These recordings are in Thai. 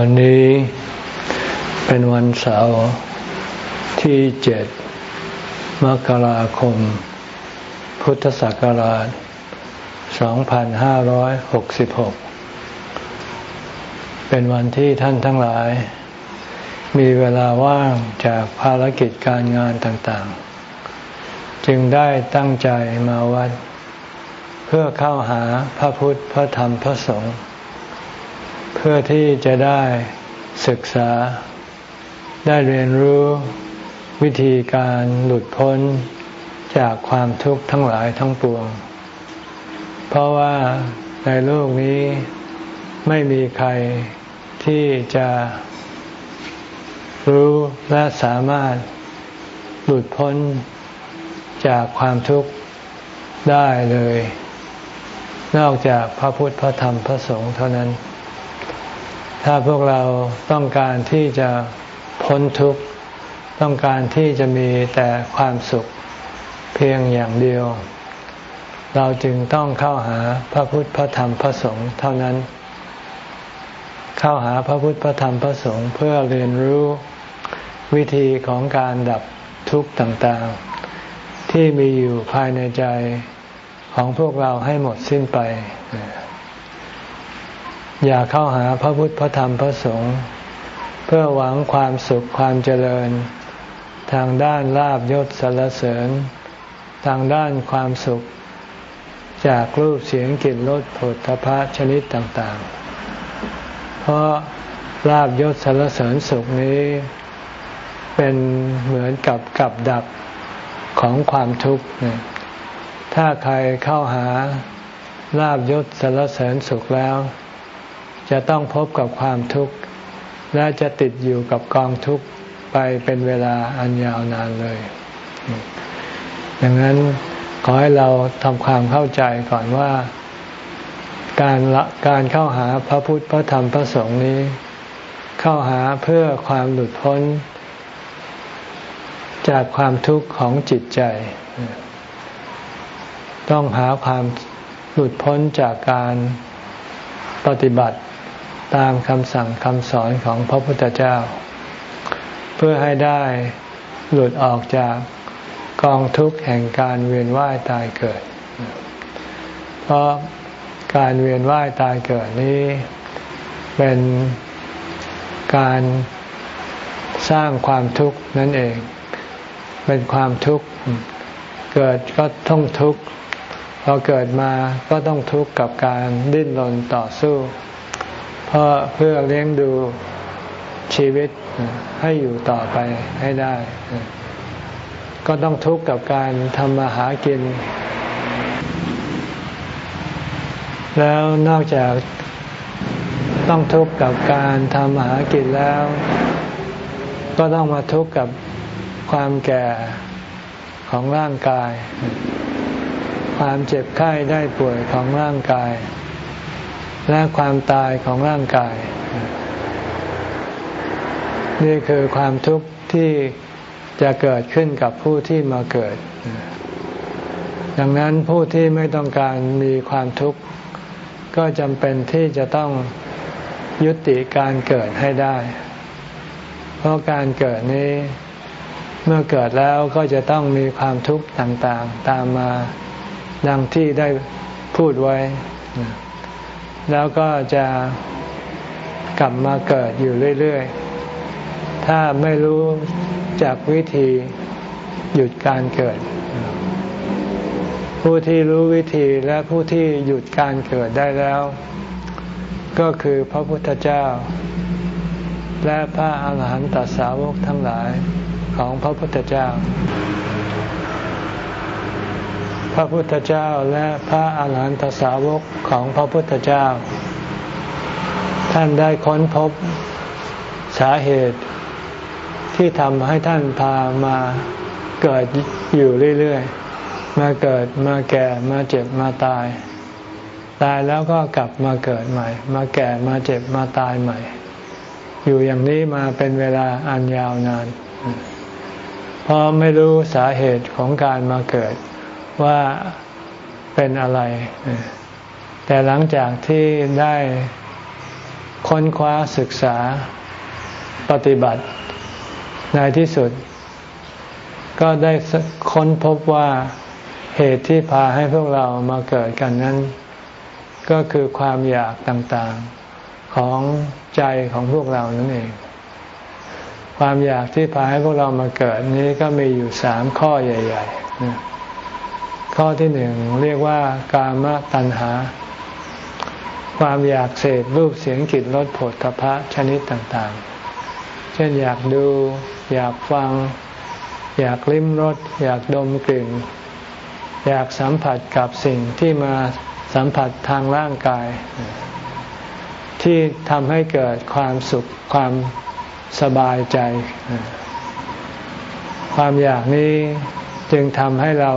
วันนี้เป็นวันเสาร์ที่เจ็ดมกราคม พุทธศักราช 2566 เป็นวันที่ท่านทั้งหลาย มีเวลาว่างจากภารกิจการงานต่างๆ จึงได้ตั้งใจมาวัด เพื่อเข้าหาพระพุทธพระธรรมพระสงฆ์ พื่อที่จะได้ศึกษา ได้เรียนรู้วิธีการหลุดพ้นจากความทุกข์ทั้งหลายทั้งปวง เพราะว่าในโลกนี้ไม่มีใครที่จะรู้และสามารถหลุดพ้นจากความทุกข์ได้เลย นอกจากพระพุทธพระธรรมพระสงฆ์เท่านั้น ถ้าพวกเราต้องการที่จะพ้นทุกข์ ต้องการที่จะมีแต่ความสุขเพียงอย่างเดียว เราจึงต้องเข้าหาพระพุทธพระธรรมพระสงฆ์เท่านั้น เข้าหาพระพุทธพระธรรมพระสงฆ์เพื่อเรียนรู้วิธีของการดับทุกข์ต่างๆ ที่มีอยู่ภายในใจของพวกเราให้หมดสิ้นไป อย่าเข้าหาพระพุทธพระธรรมพระสงฆ์เพื่อหวังความสุขความเจริญ ทางด้านลาบยศสรรเสริญ ทางด้านความสุข จากรูปเสียงกลิ่นรสผลพระชนิดต่างๆ เพราะลาบยศสรรเสริญสุขนี้ เป็นเหมือนกับกับดักของความทุกข์ถ้าใครเข้าหาลาบยศสรรเสริญสุขแล้ว จะต้องพบกับความทุกข์ และจะติดอยู่กับกองทุกข์ไปเป็นเวลาอันยาวนานเลย ดังนั้นขอให้เราทำความเข้าใจก่อนว่า การละการเข้าหาพระพุทธพระธรรมพระสงฆ์นี้ เข้าหาเพื่อความหลุดพ้น จากความทุกข์ของจิตใจ ต้องหาความหลุดพ้นจากการปฏิบัติ ตามคำสั่งคำสอนของพระพุทธเจ้า เพื่อให้ได้หลุดออกจากกองทุกข์แห่งการเวียนว่ายตายเกิด เพราะการเวียนว่ายตายเกิดนี้เป็นการสร้างความทุกข์นั่นเอง เป็นความทุกข์เกิดก็ต้องทุกข์พอเกิดมาก็ต้องทุกข์กับการดิ้นรนต่อสู้ พราะเพื่อเลี้ยงดูชีวิตให้อยู่ต่อไปให้ได้ ก็ต้องทุกข์กับการทำมาหากิน แล้วนอกจากต้องทุกข์กับการทำมาหากินแล้ว ก็ต้องมาทุกข์กับความแก่ของร่างกาย ความเจ็บไข้ได้ป่วยของร่างกาย และความตายของร่างกาย นี่คือความทุกข์ที่จะเกิดขึ้นกับผู้ที่มาเกิด ดังนั้นผู้ที่ไม่ต้องการมีความทุกข์ ก็จำเป็นที่จะต้องยุติการเกิดให้ได้ เพราะการเกิดนี้เมื่อเกิดแล้วก็จะต้องมีความทุกข์ต่างๆ ตามมาดังที่ได้พูดไว้ แล้วก็จะกลับมาเกิดอยู่เรื่อย ๆ ถ้าไม่รู้จากวิธีหยุดการเกิด ผู้ที่รู้วิธีและผู้ที่หยุดการเกิดได้แล้ว ก็คือพระพุทธเจ้า และพระอาหารหันตสาวกทั้งหลายของพระพุทธเจ้า พระพุทธเจ้าและพระอาหารหันตสาวกของพระพุทธเจ้า ท่านได้ค้นพบสาเหตุที่ทำให้ท่านพามาเกิดอยู่เรื่อยๆ มาเกิดมาแก่มาเจ็บมาตาย ตายแล้วก็กลับมาเกิดใหม่ มาแก่มาเจ็บมาตายใหม่ อยู่อย่างนี้มาเป็นเวลาอันยาวนาน เพราะไม่รู้สาเหตุของการมาเกิด ว่าเป็นอะไร แต่หลังจากที่ได้ค้นคว้าศึกษาปฏิบัติในที่สุด ก็ได้ค้นพบว่าเหตุที่พาให้พวกเรามาเกิดกันนั้น ก็คือความอยากต่างๆของใจของพวกเรานั่นเอง ความอยากที่พาให้พวกเรามาเกิดนี้ก็มีอยู่สามข้อใหญ่ ๆ ข้อที่หนึ่งเรียกว่ากามตัณหา ความอยากเสพรูปเสียงกลิ่นรสผลทพะชนิดต่างๆ เช่นอยากดู อยากฟัง อยากลิ้มรสอยากดมกลิ่น อยากสัมผัสกับสิ่งที่มาสัมผัสทางร่างกาย ที่ทำให้เกิดความสุขความสบายใจ ความอยากนี้จึงทำให้เรา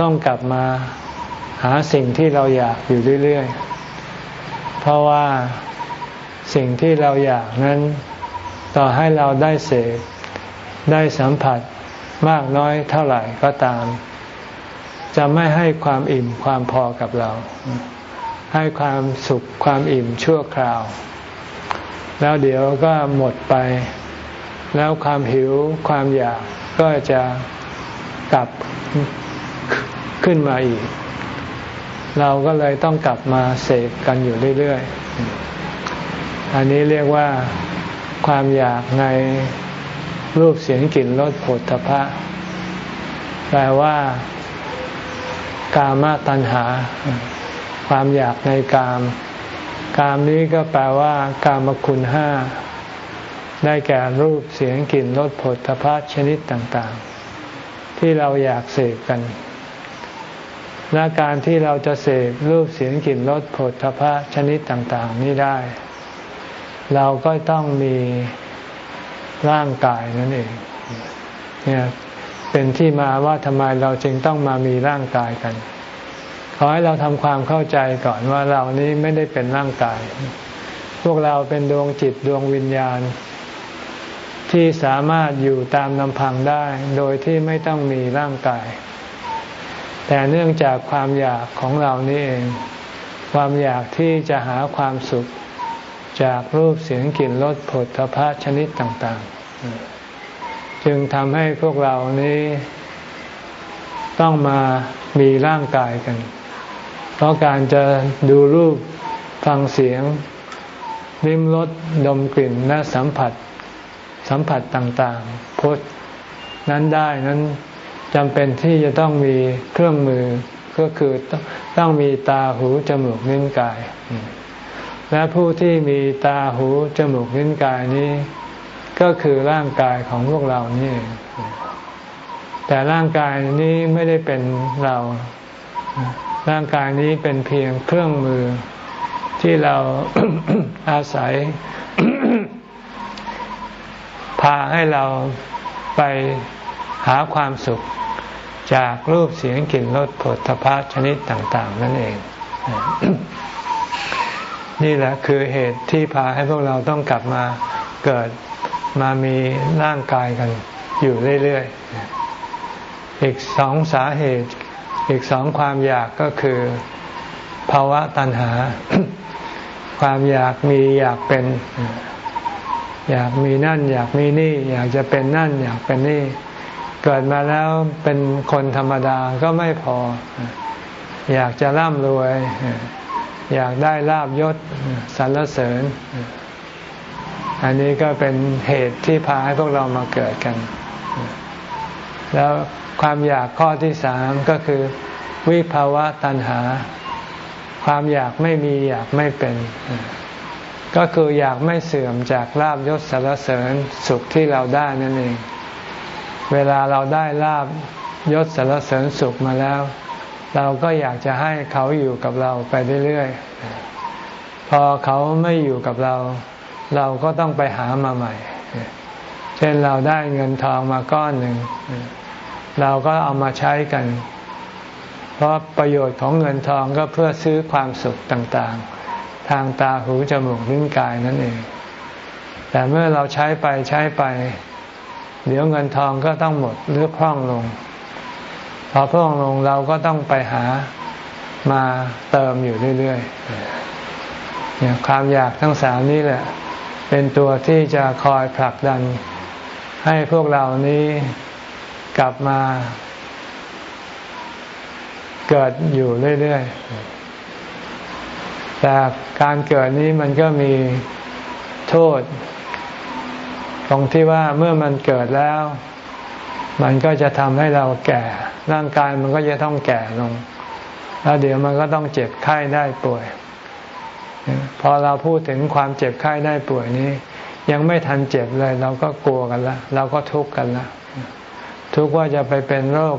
ต้องกลับมาหาสิ่งที่เราอยากอยู่เรื่อยๆ เพราะว่าสิ่งที่เราอยากนั้นต่อให้เราได้เสพได้สัมผัสมากน้อยเท่าไหร่ก็ตาม จะไม่ให้ความอิ่มความพอกับเรา ให้ความสุขความอิ่มชั่วคราว แล้วเดี๋ยวก็หมดไป แล้วความหิวความอยากก็จะกลับ ขึ้นมาอีก เราก็เลยต้องกลับมาเสกกันอยู่เรื่อยๆ อันนี้เรียกว่าความอยากในรูปเสียงกลิ่นรสผลทพะแปลว่ากามตัณหา ความอยากในกาม กามนี้ก็แปลว่า กามคุณห้า ได้แก่รูปเสียงกลิ่นรสผลพะชนิดต่าง ๆ ที่เราอยากเสพกัน และการที่เราจะเสพรูปเสียงกลิ่นรสผลพะชนิดต่าง ๆ นี้ได้ เราก็ต้องมีร่างกายนั่นเองเนี่ยเป็นที่มาว่าทำไมเราจึงต้องมามีร่างกายกัน ขอให้เราทำความเข้าใจก่อนว่าเรานี้ไม่ได้เป็นร่างกาย พวกเราเป็นดวงจิตดวงวิญญาณ ที่สามารถอยู่ตามลำพังได้ โดยที่ไม่ต้องมีร่างกาย แต่เนื่องจากความอยากของเรานี่เอง ความอยากที่จะหาความสุขจากรูปเสียงกลิ่นรสผลทพะชนิดต่าง ๆ จึงทำให้พวกเรานี้ต้องมามีร่างกายกัน เพราะการจะดูรูปฟังเสียง ลิ้มรสดมกลิ่นและสัมผัสสัมผัสต่างๆพดนั้นได้นั้น จำเป็นที่จะต้องมีเครื่องมือก็คือต้องมีตาหูจมูกนิ้นกาย และผู้ที่มีตาหูจมูกนิ้นกายนี้ ก็คือร่างกายของพวกเรานี่ แต่ร่างกายนี้ไม่ได้เป็นเรา ร่างกายนี้เป็นเพียงเครื่องมือที่เราอาศัย พาให้เราไปหาความสุข จากรูปเสียงกลิ่นรสผลทพะชนิดต่าง ๆ นั่นเอง นี่แหละคือเหตุที่พาให้พวกเราต้องกลับมาเกิดมามีร่างกายกันอยู่เรื่อย ๆ อีกสองสาเหตุ อีกสองความอยากก็คือภาวะตัณหา ความอยากมีอยากเป็น อยากมีนั่น อยากมีนี่ อยากจะเป็นนั่น อยากเป็นนี่ เกิดมาแล้วเป็นคนธรรมดาก็ไม่พอ อยากจะร่ำรวย อยากได้ลาบยศสรรเสริญ อันนี้ก็เป็นเหตุที่พาให้พวกเรามาเกิดกัน แล้วความอยากข้อที่สามก็คือ วิภาวะตัณหา ความอยากไม่มีอยากไม่เป็น ก็คืออยากไม่เสื่อมจากลาบยศสารเสริญสุขที่เราได้นั่นเอง เวลาเราได้ลาบยศสารเสริญสุขมาแล้ว เราก็อยากจะให้เขาอยู่กับเราไปเรื่อยๆ พอเขาไม่อยู่กับเรา เราก็ต้องไปหามาใหม่ เช่นเราได้เงินทองมาก้อนหนึ่ง เราก็เอามาใช้กัน เพราะประโยชน์ของเงินทองก็เพื่อซื้อความสุขต่างๆ ทางตาหูจมูกลิ้นกายนั่นเอง แต่เมื่อเราใช้ไปใช้ไป เดี๋ยวเงินทองก็ต้องหมดหรือพร่องลง พอพร่องลงเราก็ต้องไปหามาเติมอยู่เรื่อยๆเนี่ยความอยากทั้งสามนี้แหละ เป็นตัวที่จะคอยผลักดัน ให้พวกเรานี้กลับมา เกิดอยู่เรื่อยๆแต่การเกิดนี้มันก็มีโทษ ตรงที่ว่าเมื่อมันเกิดแล้ว มันก็จะทำให้เราแก่ ร่างกายมันก็จะต้องแก่ลง แล้วเดี๋ยวมันก็ต้องเจ็บไข้ได้ป่วย พอเราพูดถึงความเจ็บไข้ได้ป่วยนี้ ยังไม่ทันเจ็บเลย เราก็กลัวกันล้วเราก็ทุกข์กันล้วทุกข์ว่าจะไปเป็นโรค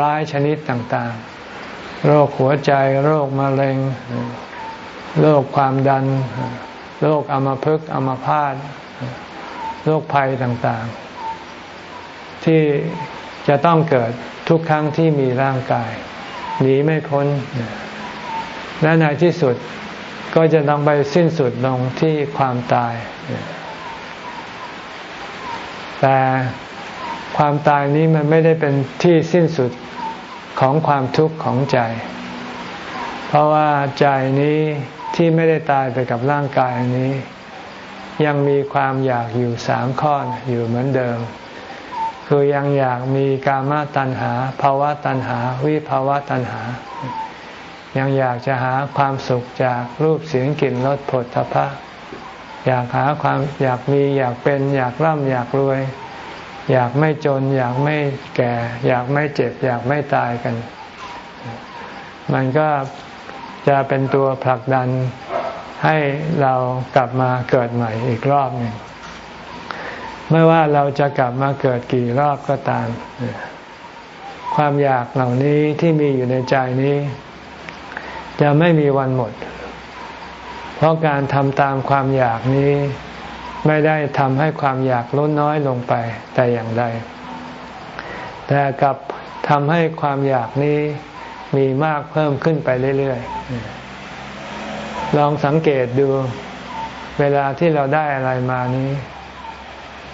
ร้ายชนิดต่างๆ โรคหัวใจ โรคมะเร็ง โรคความดัน โรคอัมพฤกษ์อัมพาต โรคภัยต่างๆ ที่จะต้องเกิดทุกครั้งที่มีร่างกายหนีไม่พ้น และในที่สุดก็จะต้องไปสิ้นสุดลงที่ความตาย แต่ความตายนี้มันไม่ได้เป็นที่สิ้นสุดของความทุกข์ของใจ เพราะว่าใจนี้ที่ไม่ได้ตายไปกับร่างกายนี้ ยังมีความอยากอยู่สามข้ออยู่เหมือนเดิม คือยังอยากมีกามตัณหาภาวะตัณหา วิภาวะตัณหา ยังอยากจะหาความสุขจากรูปเสียงกลิ่นรสผลทพะ อยากหาความอยากมีอยากเป็นอยากร่ำอยากรวย อยากไม่จน อยากไม่แก่ อยากไม่เจ็บ อยากไม่ตายกัน มันก็จะเป็นตัวผลักดัน ให้เรากลับมาเกิดใหม่อีกรอบหนึ่งไม่ว่าเราจะกลับมาเกิดกี่รอบก็ตาม ความอยากเหล่านี้ที่มีอยู่ในใจนี้ จะไม่มีวันหมด เพราะการทำตามความอยากนี้ ไม่ได้ทำให้ความอยากลดน้อยลงไปแต่อย่างใด แต่กลับทำให้ความอยากนี้มีมากเพิ่มขึ้นไปเรื่อยๆ ลองสังเกตดู เวลาที่เราได้อะไรมานี้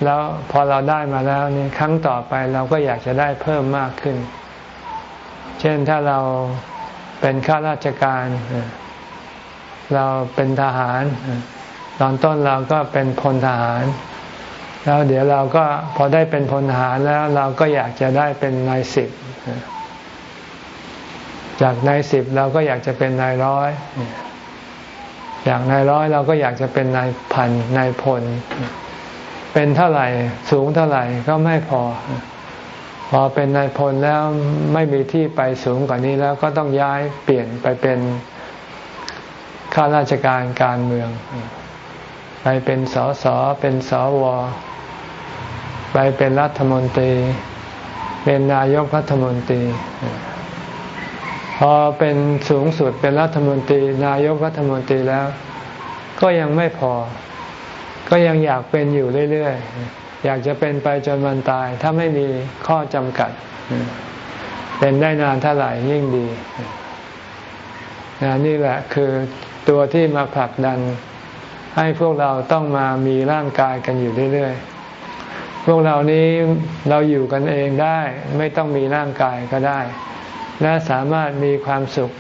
แล้วพอเราได้มาแล้วนี่ครั้งต่อไปเราก็อยากจะได้เพิ่มมากขึ้น เช่นถ้าเราเป็นข้าราชการ เราเป็นทหาร ตอนต้นเราก็เป็นพลทหาร แล้วเดี๋ยวเราก็พอได้เป็นพลทหารแล้วเราก็อยากจะได้เป็นนายสิบจากนายสิบเราก็อยากจะเป็นนายร้อย จากนายร้อยเราก็อยากจะเป็นนายพันนายพล เป็นเท่าไหร่สูงเท่าไหร่ก็ไม่พอ พอเป็นนายพลแล้วไม่มีที่ไปสูงกว่านี้แล้วก็ต้องย้ายเปลี่ยนไปเป็นข้าราชการการเมือง ไปเป็นสสเป็นสวไปเป็นรัฐมนตรี เป็นนายกรัฐมนตรี อเป็นสูงสุดเป็นรัฐมนตรี นายกรัฐมนตรีแล้ว ก็ยังไม่พอ ก็ยังอยากเป็นอยู่เรื่อยๆ อยากจะเป็นไปจนวันตาย ถ้าไม่มีข้อจำกัด เป็นได้นานเท่าไหร่ยิ่งดีนี่แหละคือตัวที่มาผลักดัน ให้พวกเราต้องมามีร่างกายกันอยู่เรื่อยๆพวกเรานี้เราอยู่กันเองได้ ไม่ต้องมีร่างกายก็ได้ และสามารถมีความสุข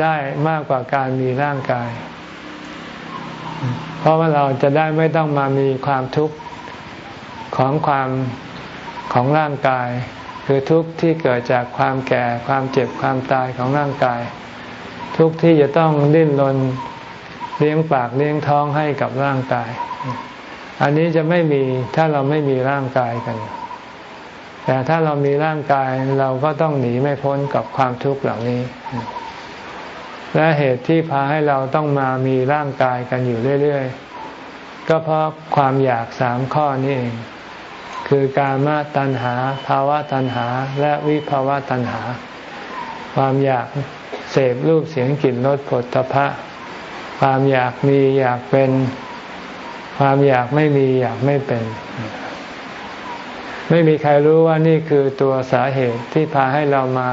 ได้มากกว่าการมีร่างกาย เพราะว่าเราจะได้ไม่ต้องมามีความทุกข์ของความของร่างกาย คือทุกข์ที่เกิดจากความแก่ความเจ็บความตายของร่างกาย ทุกข์ที่จะต้องดิ้นรนเลี้ยงปากเลี้ยงท้องให้กับร่างกาย อันนี้จะไม่มีถ้าเราไม่มีร่างกายกัน แต่ถ้าเรามีร่างกายเราก็ต้องหนีไม่พ้นกับความทุกข์เหล่านี้ และเหตุที่พาให้เราต้องมามีร่างกายกันอยู่เรื่อยๆ ก็เพราะความอยากสามข้อนี้เอง คือการมาตัณหา ภาวะตัณหา และวิภาวะตัณหา ความอยากเสพรูปเสียงกลิ่นรสผลตภะความอยากมีอยากเป็น ความอยากไม่มีอยากไม่เป็น ไม่มีใครรู้ว่านี่คือตัวสาเหตุที่พาให้เรามา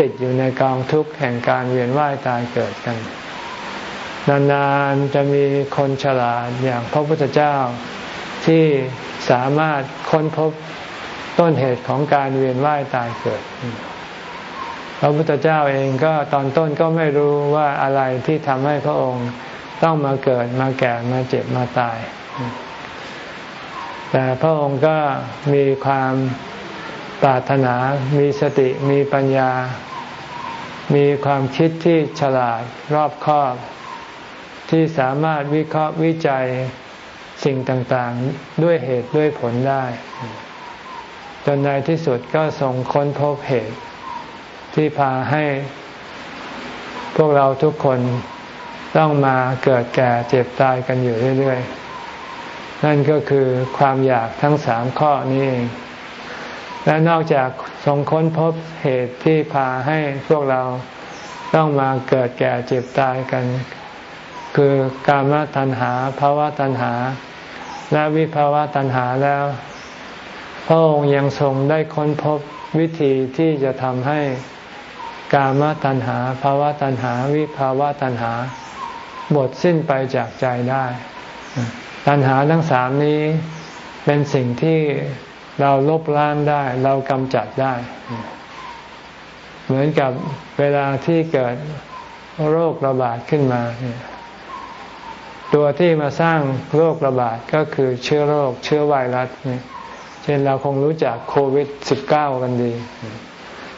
ติดอยู่ในกองทุกข์แห่งการเวียนว่ายตายเกิดกัน นานๆจะมีคนฉลาดอย่างพระพุทธเจ้าที่สามารถค้นพบต้นเหตุของการเวียนว่ายตายเกิด พระพุทธเจ้าเองก็ตอนต้นก็ไม่รู้ว่าอะไรที่ทำให้พระองค์ต้องมาเกิดมาแก่มาเจ็บมาตาย แต่พระองค์ก็มีความปรารถนา มีสติ มีปัญญา มีความคิดที่ฉลาดรอบคอบ ที่สามารถวิเคราะห์วิจัยสิ่งต่างๆ ด้วยเหตุด้วยผลได้ จนในที่สุดก็ทรงค้นพบเหตุ ที่พาให้ พวกเราทุกคนต้องมาเกิดแก่เจ็บตายกันอยู่เรื่อย ๆ นั่นก็คือความอยากทั้งสามข้อนี้เองและนอกจากทรงค้นพบเหตุที่พาให้พวกเราต้องมาเกิดแก่เจ็บตายกัน คือกามตัณหาภาวะตัณหา และวิภาวะตัณหาแล้ว พระองค์ยังทรงได้ค้นพบวิธีที่จะทำให้กามตัณหาภาวะตัณหา วิภาวะตัณหา หมดสิ้นไปจากใจได้ ตัณหาทั้งสามนี้เป็นสิ่งที่เราลบล้างได้ เรากำจัดได้ เหมือนกับเวลาที่เกิดโรคระบาดขึ้นมา ตัวที่มาสร้างโรคระบาดก็คือเชื้อโรคเชื้อไวรัสเนี่ยเช่นเราคงรู้จักโควิด -19 กันดี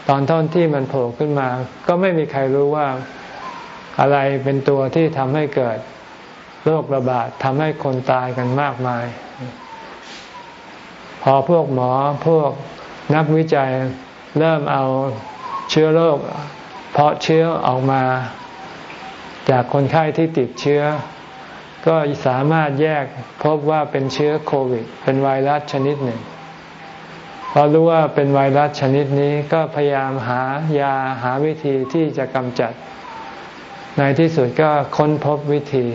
ตอนต้นที่มันโผล่ขึ้นมา ก็ไม่มีใครรู้ว่าอะไรเป็นตัวที่ทำให้เกิด โรคระบาดทำให้คนตายกันมากมาย พอพวกหมอพวกนักวิจัยเริ่มเอาเชื้อโรคเพาะเชื้อออกมา จากคนไข้ที่ติดเชื้อ ก็สามารถแยกพบว่าเป็นเชื้อโควิด เป็นไวรัสชนิดหนึ่งพอรู้ว่าเป็นไวรัสชนิดนี้ก็พยายามหายาหาวิธีที่จะกำจัด ในที่สุดก็ค้นพบวิธี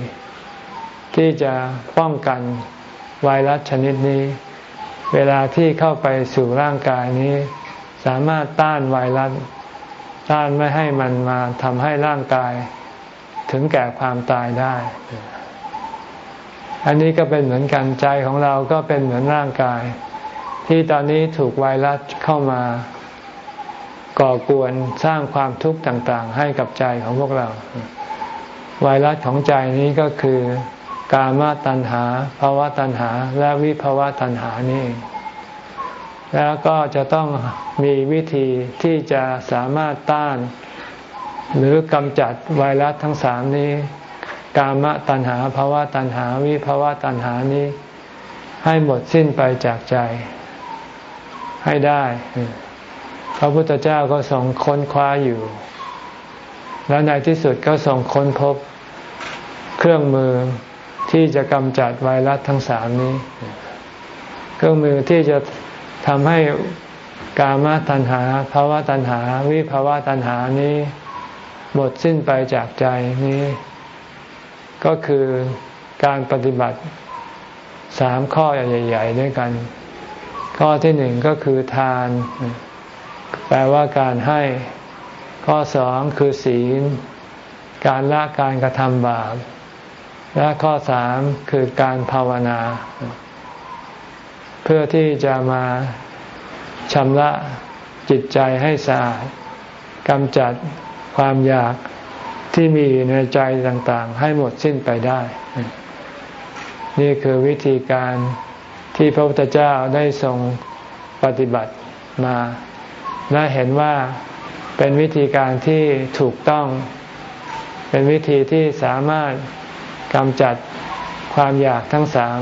ที่จะป้องกันไวรัสชนิดนี้ เวลาที่เข้าไปสู่ร่างกายนี้ สามารถต้านไวรัสต้านไม่ให้มันมาทำให้ร่างกายถึงแก่ความตายได้ อันนี้ก็เป็นเหมือนกันใจของเราก็เป็นเหมือนร่างกาย ที่ตอนนี้ถูกไวรัสเข้ามาก่อกวนสร้างความทุกข์ต่าง ๆ ให้กับใจของพวกเรา ไวรัสของใจนี้ก็คือ กามตัณหาภาวะตัณหา และวิภาวะตัณหานี่ แล้วก็จะต้องมีวิธีที่จะสามารถต้าน หรือกำจัดไวรัสทั้งสามนี้ กามตัณหาภาวะตัณหา วิภาวะตัณหานี้ ให้หมดสิ้นไปจากใจ ให้ได้ พระพุทธเจ้าก็ทรงค้นคว้าอยู่ แล้วในที่สุดก็ทรงค้นพบเครื่องมือ ที่จะกำจัดไวรัสทั้งสามนี้ เครื่องมือที่จะทำให้กามตัณหาภาวะตัณหา วิภาวะตัณหานี้หมดสิ้นไปจากใจนี้ ก็คือการปฏิบัติสามข้อใหญ่ ๆ ด้วยกัน ข้อที่หนึ่งก็คือทาน แปลว่าการให้ ข้อสองคือศีล การละการกระทำบาป และข้อสามคือการภาวนา เพื่อที่จะมาชำระจิตใจให้สะอาดกำจัดความอยากที่มีในใจต่างๆ ให้หมดสิ้นไปได้ นี่คือวิธีการที่พระพุทธเจ้าได้ทรงปฏิบัติมา และเห็นว่าเป็นวิธีการที่ถูกต้อง เป็นวิธีที่สามารถ กำจัดความอยากทั้งสาม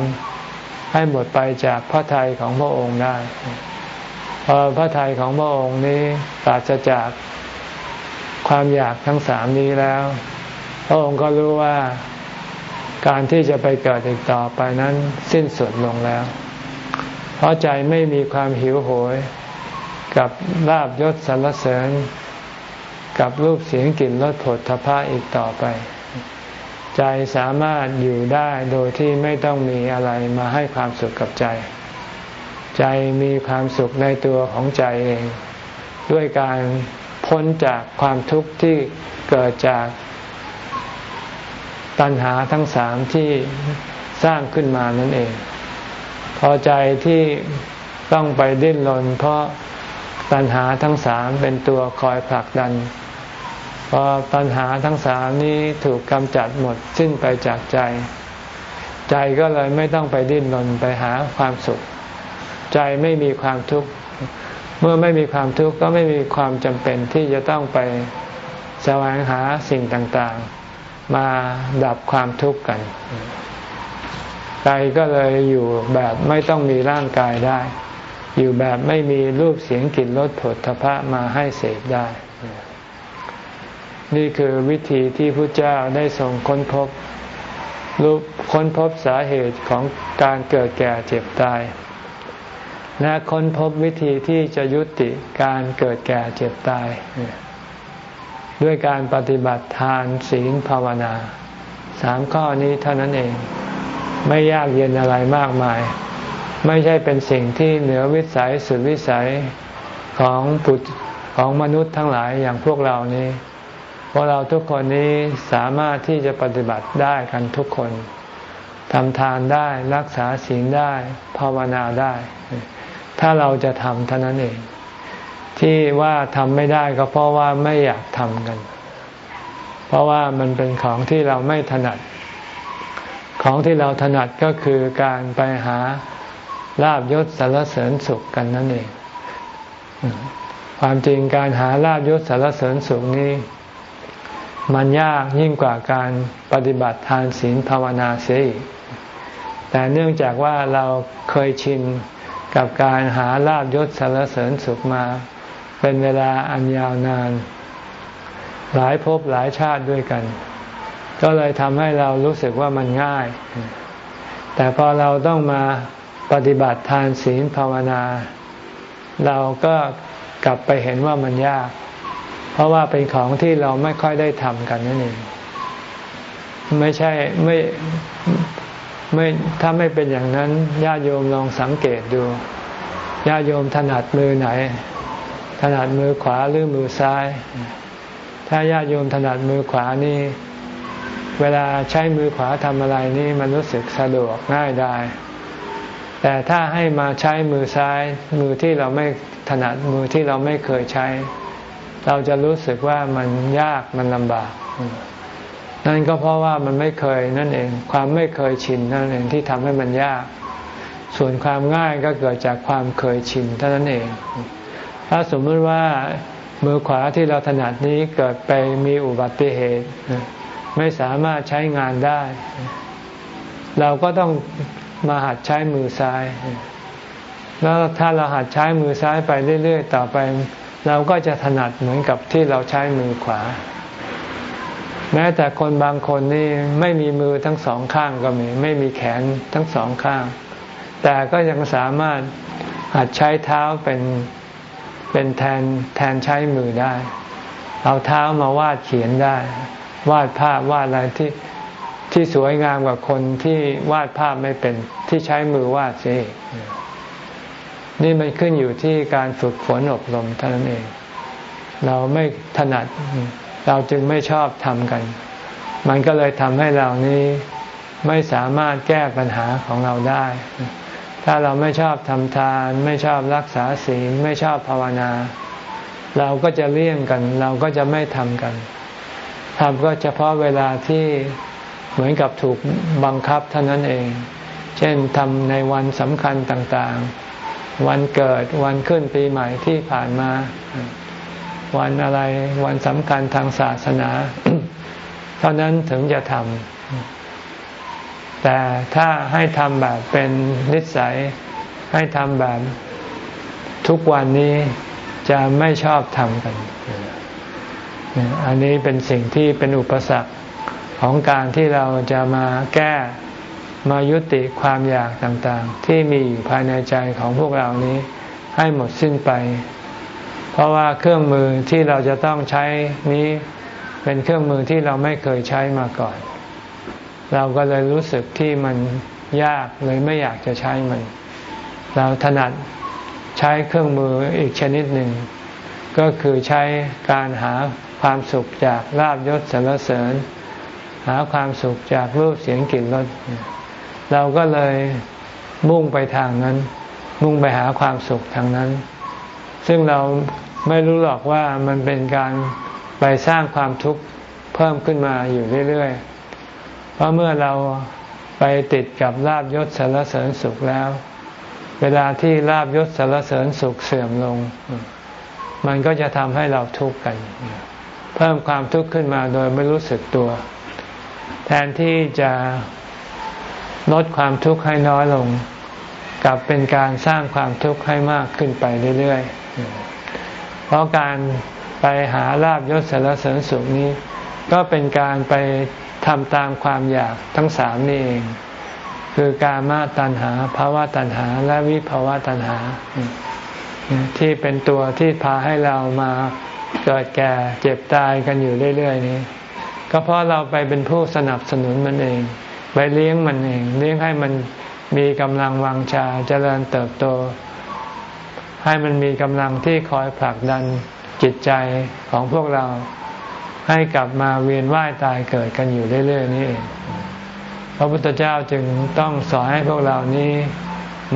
ให้หมดไปจากพระทัยของพระองค์ได้พอพระทัยของพระองค์นี้ปราศจากความอยากทั้งสามนี้แล้ว พระองค์ก็รู้ว่าการที่จะไปเกิดอีกต่อไปนั้นสิ้นสุดลงแล้ว เพราะใจไม่มีความหิวโหย กับลาบยศสรรเสริญ กับรูปเสียงกลิ่นรสผลทพะอีกต่อไป ใจสามารถอยู่ได้โดยที่ไม่ต้องมีอะไรมาให้ความสุขกับใจ ใจมีความสุขในตัวของใจเอง ด้วยการพ้นจากความทุกข์ที่เกิดจากตัณหาทั้งสามที่สร้างขึ้นมานั่นเอง พอใจที่ต้องไปดิ้นรนเพราะตัณหาทั้งสามเป็นตัวคอยผลักดัน พอตัณหาทั้งสามนี้ถูกกำจัดหมดสิ้นไปจากใจ ใจก็เลยไม่ต้องไปดิ้นรนไปหาความสุข ใจไม่มีความทุกข์เมื่อไม่มีความทุกข์ก็ไม่มีความจำเป็นที่จะต้องไปแสวงหาสิ่งต่างๆ มาดับความทุกข์กัน ใจก็เลยอยู่แบบไม่ต้องมีร่างกายได้ อยู่แบบไม่มีรูปเสียงกลิ่นรสผลทพะมาให้เสพได้ นี่คือวิธีที่พระเจ้าได้ทรงค้นพบรู้ค้นพบสาเหตุของการเกิดแก่เจ็บตาย และค้นพบวิธีที่จะยุติการเกิดแก่เจ็บตาย ด้วยการปฏิบัติทานศีลภาวนา สามข้อนี้เท่านั้นเอง ไม่ยากเย็นอะไรมากมาย ไม่ใช่เป็นสิ่งที่เหนือวิสัยสุดวิสัยของปุของมนุษย์ทั้งหลายอย่างพวกเรานี้ พวกเราทุกคนนี้สามารถที่จะปฏิบัติได้กันทุกคนทำทานได้รักษาศีลได้ภาวนาได้ ถ้าเราจะทำเท่านั้นเอง ที่ว่าทำไม่ได้ก็เพราะว่าไม่อยากทำกัน เพราะว่ามันเป็นของที่เราไม่ถนัด ของที่เราถนัดก็คือการไปหาลาบยศสารเสริญสุขกันนั่นเอง ความจริงการหาลาบยศสารเสริญสุขนี้ มันยากยิ่งกว่าการปฏิบัติทานศีลภาวนาเสียอีก แต่เนื่องจากว่าเราเคยชินกับการหาลาบยศสารเสริญสุขมา เป็นเวลาอันยาวนาน หลายภพหลายชาติด้วยกัน ก็เลยทำให้เรารู้สึกว่ามันง่าย แต่พอเราต้องมาปฏิบัติทานศีลภาวนา เราก็กลับไปเห็นว่ามันยาก เพราะว่าเป็นของที่เราไม่ค่อยได้ทำกันนั่นเองไม่ใช่ไม่ไม่ถ้าไม่เป็นอย่างนั้นญาติโยมลองสังเกตดูญาติโยมถนัดมือไหน ถนัดมือขวาหรือมือซ้าย ถ้าญาติโยมถนัดมือขวานี่ เวลาใช้มือขวาทำอะไรนี่มันรู้สึกสะดวกง่ายได้ แต่ถ้าให้มาใช้มือซ้าย มือที่เราไม่ถนัดมือที่เราไม่เคยใช้ เราจะรู้สึกว่ามันยากมันลำบาก นั่นก็เพราะว่ามันไม่เคยนั่นเอง ความไม่เคยชินนั่นเองที่ทำให้มันยาก ส่วนความง่ายก็เกิดจากความเคยชินเท่านั้นเอง ถ้าสมมติว่ามือขวาที่เราถนัดนี้เกิดไปมีอุบัติเหตุ ไม่สามารถใช้งานได้ เราก็ต้องมาหัดใช้มือซ้าย แล้วถ้าเราหัดใช้มือซ้ายไปเรื่อย ๆ ต่อไป เราก็จะถนัดเหมือนกับที่เราใช้มือขวา แม้แต่คนบางคนนี่ไม่มีมือทั้งสองข้างก็มี ไม่มีแขนทั้งสองข้าง แต่ก็ยังสามารถหัดใช้เท้าเป็นเป็นแทนแทนใช้มือได้ เอาเท้ามาวาดเขียนได้ วาดภาพวาดอะไรที่ที่สวยงามกว่าคนที่วาดภาพไม่เป็นที่ใช้มือวาดสิ นี่มันขึ้นอยู่ที่การฝึกฝนอบรมเท่านั้นเอง เราไม่ถนัด เราจึงไม่ชอบทำกัน มันก็เลยทำให้เรานี้ไม่สามารถแก้ปัญหาของเราได้ ถ้าเราไม่ชอบทำทาน ไม่ชอบรักษาศีลไม่ชอบภาวนา เราก็จะเลี่ยงกัน เราก็จะไม่ทำกันทำก็เฉพาะเวลาที่เหมือนกับถูกบังคับเท่านั้นเอง เช่นทำในวันสำคัญต่างๆ วันเกิดวันขึ้นปีใหม่ที่ผ่านมา วันอะไรวันสำคัญทางศาสนา เท่านั้นถึงจะทำแต่ถ้าให้ทำแบบเป็นนิสัย ให้ทำแบบทุกวันนี้จะไม่ชอบทำกัน อันนี้เป็นสิ่งที่เป็นอุปสรรคของการที่เราจะมาแก้ มายุติความอยากต่างๆ ที่มีอยู่ภายในใจของพวกเรานี้ให้หมดสิ้นไป เพราะว่าเครื่องมือที่เราจะต้องใช้นี้เป็นเครื่องมือที่เราไม่เคยใช้มาก่อน เราก็เลยรู้สึกที่มันยากเลยไม่อยากจะใช้มัน เราถนัดใช้เครื่องมืออีกชนิดหนึ่ง ก็คือใช้การหาความสุขจากลาบยศสรรเสริญ หาความสุขจากรูปเสียงกลิ่นรส เราก็เลยมุ่งไปทางนั้น มุ่งไปหาความสุขทางนั้น ซึ่งเราไม่รู้หรอกว่ามันเป็นการไปสร้างความทุกข์เพิ่มขึ้นมาอยู่เรื่อยๆ เพราะเมื่อเราไปติดกับลาบยศสารเสริญสุขแล้ว เวลาที่ลาบยศสารเสริญสุขเสื่อมลง มันก็จะทำให้เราทุกข์กัน เพิ่มความทุกข์ขึ้นมาโดยไม่รู้สึกตัว แทนที่จะ ลดความทุกข์ให้น้อยลง กลับเป็นการสร้างความทุกข์ให้มากขึ้นไปเรื่อยๆ เพราะการไปหาลาบยศสารเสริญสุขนี้ ก็เป็นการไปทำตามความอยากทั้งสามนี่เอง คือการมาตัณหาภาวะตัณหาและวิภาวะตัณหา ที่เป็นตัวที่พาให้เรามาเกิดแก่เจ็บตายกันอยู่เรื่อยๆนี้ ก็เพราะเราไปเป็นผู้สนับสนุนมันเอง ไปเลี้ยงมันเอง เลี้ยงให้มันมีกำลังวังชาเจริญเติบโต ให้มันมีกำลังที่คอยผลักดันจิตใจของพวกเรา ให้กลับมาเวียนว่ายตายเกิดกันอยู่เรื่อยๆนี่พระพุทธเจ้าจึงต้องสอนให้พวกเรานี้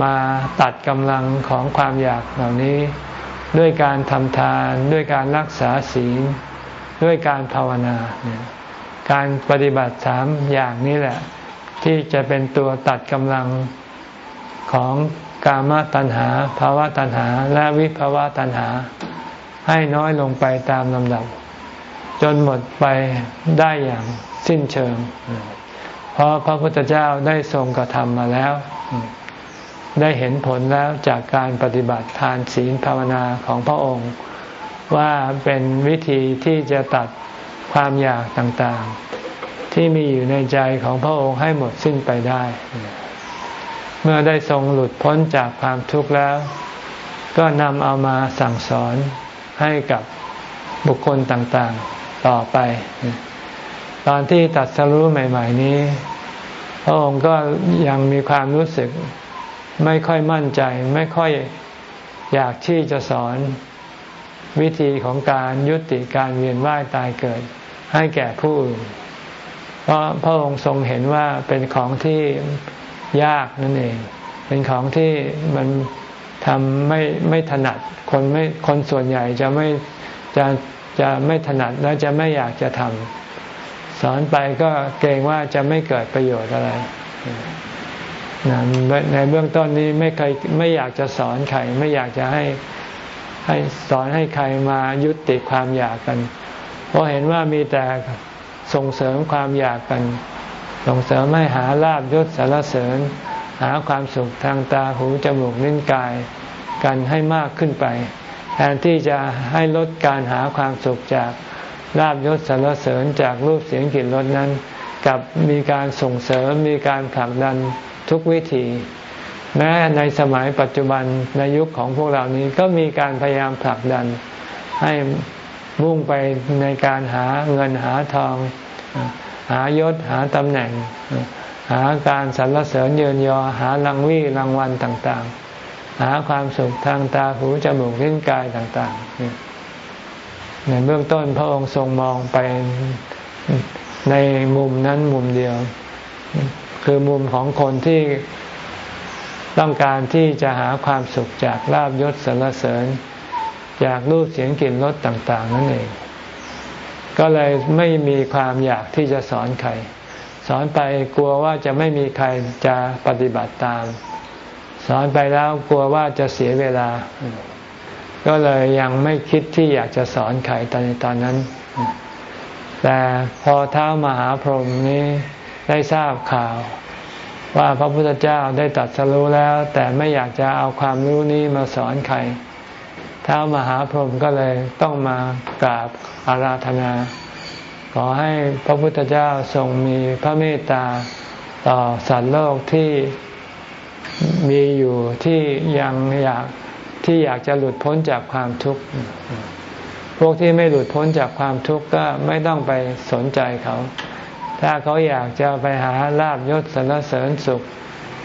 มาตัดกำลังของความอยากเหล่านี้ ด้วยการทำทาน ด้วยการรักษาศีล ด้วยการภาวนา การปฏิบัติสามอย่างนี้แหละ ที่จะเป็นตัวตัดกำลังของกามตัณหาภาวะตัณหา และวิภาวะตัณหา ให้น้อยลงไปตามลำดับ จนหมดไปได้อย่างสิ้นเชิง เพราะพระพุทธเจ้าได้ทรงกระทำมาแล้ว ได้เห็นผลแล้วจากการปฏิบัติทานศีลภาวนาของพระองค์ ว่าเป็นวิธีที่จะตัดความอยากต่าง ที่มีอยู่ในใจของพระองค์ให้หมดสิ้นไปได้ เมื่อได้ทรงหลุดพ้นจากความทุกข์แล้ว ก็นำเอามาสั่งสอนให้กับบุคคลต่างๆต่อไป ตอนที่ตัดสรู้ใหม่ ๆ นี้ พระองค์ก็ยังมีความรู้สึก ไม่ค่อยมั่นใจ ไม่ค่อยอยากที่จะสอนวิธีของการยุติการเวียนว่ายตายเกิดให้แก่ผู้อื่น เพราะพระองค์ทรงเห็นว่าเป็นของที่ยากนั่นเอง เป็นของที่มันทำไม่ไม่ถนัดคนไม่คนส่วนใหญ่จะไม่จะจะไม่ถนัดและจะไม่อยากจะทำสอนไปก็เกรงว่าจะไม่เกิดประโยชน์อะไรนะในเบื้องต้นนี้ไม่เคยไม่อยากจะสอนใครไม่อยากจะให้ให้สอนให้ใครมายุติความอยากกัน เพราะเห็นว่ามีแต่ ส่งเสริมความอยากกัน ส่งเสริมให้หาลาบยศสารเสริญ หาความสุขทางตาหูจมูกลิ้นกายกันให้มากขึ้นไป แทนที่จะให้ลดการหาความสุขจากลาบยศสารเสริญจากรูปเสียงกลิ่นรสนั้น กับมีการส่งเสริมมีการผลักดันทุกวิธีแม้ในสมัยปัจจุบันในยุคของพวกเรานี้ก็มีการพยายามผลักดันให้ มุ่งไปในการหาเงินหาทอง หายศหาตำแหน่ง หาการสรรเสริญเยินยอหารางวี่รางวัลต่างๆ หาความสุขทางตาหูจมูกลิ้นกายต่างๆ ในเบื้องต้นพระองค์ทรงมองไปในมุมนั้นมุมเดียว คือมุมของคนที่ต้องการที่จะหาความสุขจากลาบยศสรรเสริญ จากรูปเสียงกลิ่นรสต่าง ๆ นั่นเอง ก็เลยไม่มีความอยากที่จะสอนใคร สอนไปกลัวว่าจะไม่มีใครจะปฏิบัติตาม สอนไปแล้วกลัวว่าจะเสียเวลา ก็เลยยังไม่คิดที่อยากจะสอนใครตอนในตอนนั้น แต่พอเท้ามหาพรหมนี้ได้ทราบข่าวว่าพระพุทธเจ้าได้ตัดสรู้แล้ว แต่ไม่อยากจะเอาความรู้นี้มาสอนใคร ท้ามหาพรหมก็เลยต้องมากราบอาราธนา ขอให้พระพุทธเจ้าทรงมีพระเมตตาต่อสัตว์โลกที่มีอยู่ที่ยังอยากที่อยากจะหลุดพ้นจากความทุกข์ พวกที่ไม่หลุดพ้นจากความทุกข์ก็ไม่ต้องไปสนใจเขา ถ้าเขาอยากจะไปหาลาบยศสรรเสริญสุข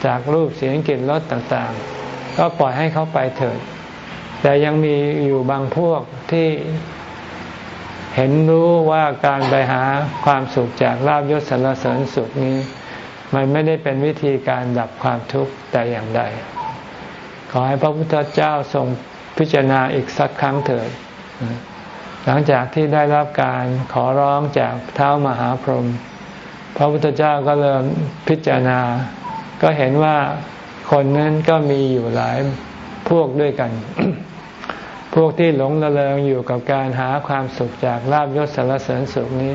จากรูปเสียงกลิ่นรสต่างๆ ก็ปล่อยให้เขาไปเถิด แต่ยังมีอยู่บางพวกที่เห็นรู้ว่าการไปหาความสุขจากลาบยศสรรเสริญสุขนี้ มันไม่ได้เป็นวิธีการดับความทุกข์แต่อย่างใด ขอให้พระพุทธเจ้าทรงพิจารณาอีกสักครั้งเถิด หลังจากที่ได้รับการขอร้องจากเท้ามหาพรหมพระพุทธเจ้าก็เริ่มพิจารณา ก็เห็นว่าคนนั้นก็มีอยู่หลายพวกด้วยกัน พวกที่หลงระเริงอยู่กับการหาความสุขจากลาบยศสารเสริญสุขนี้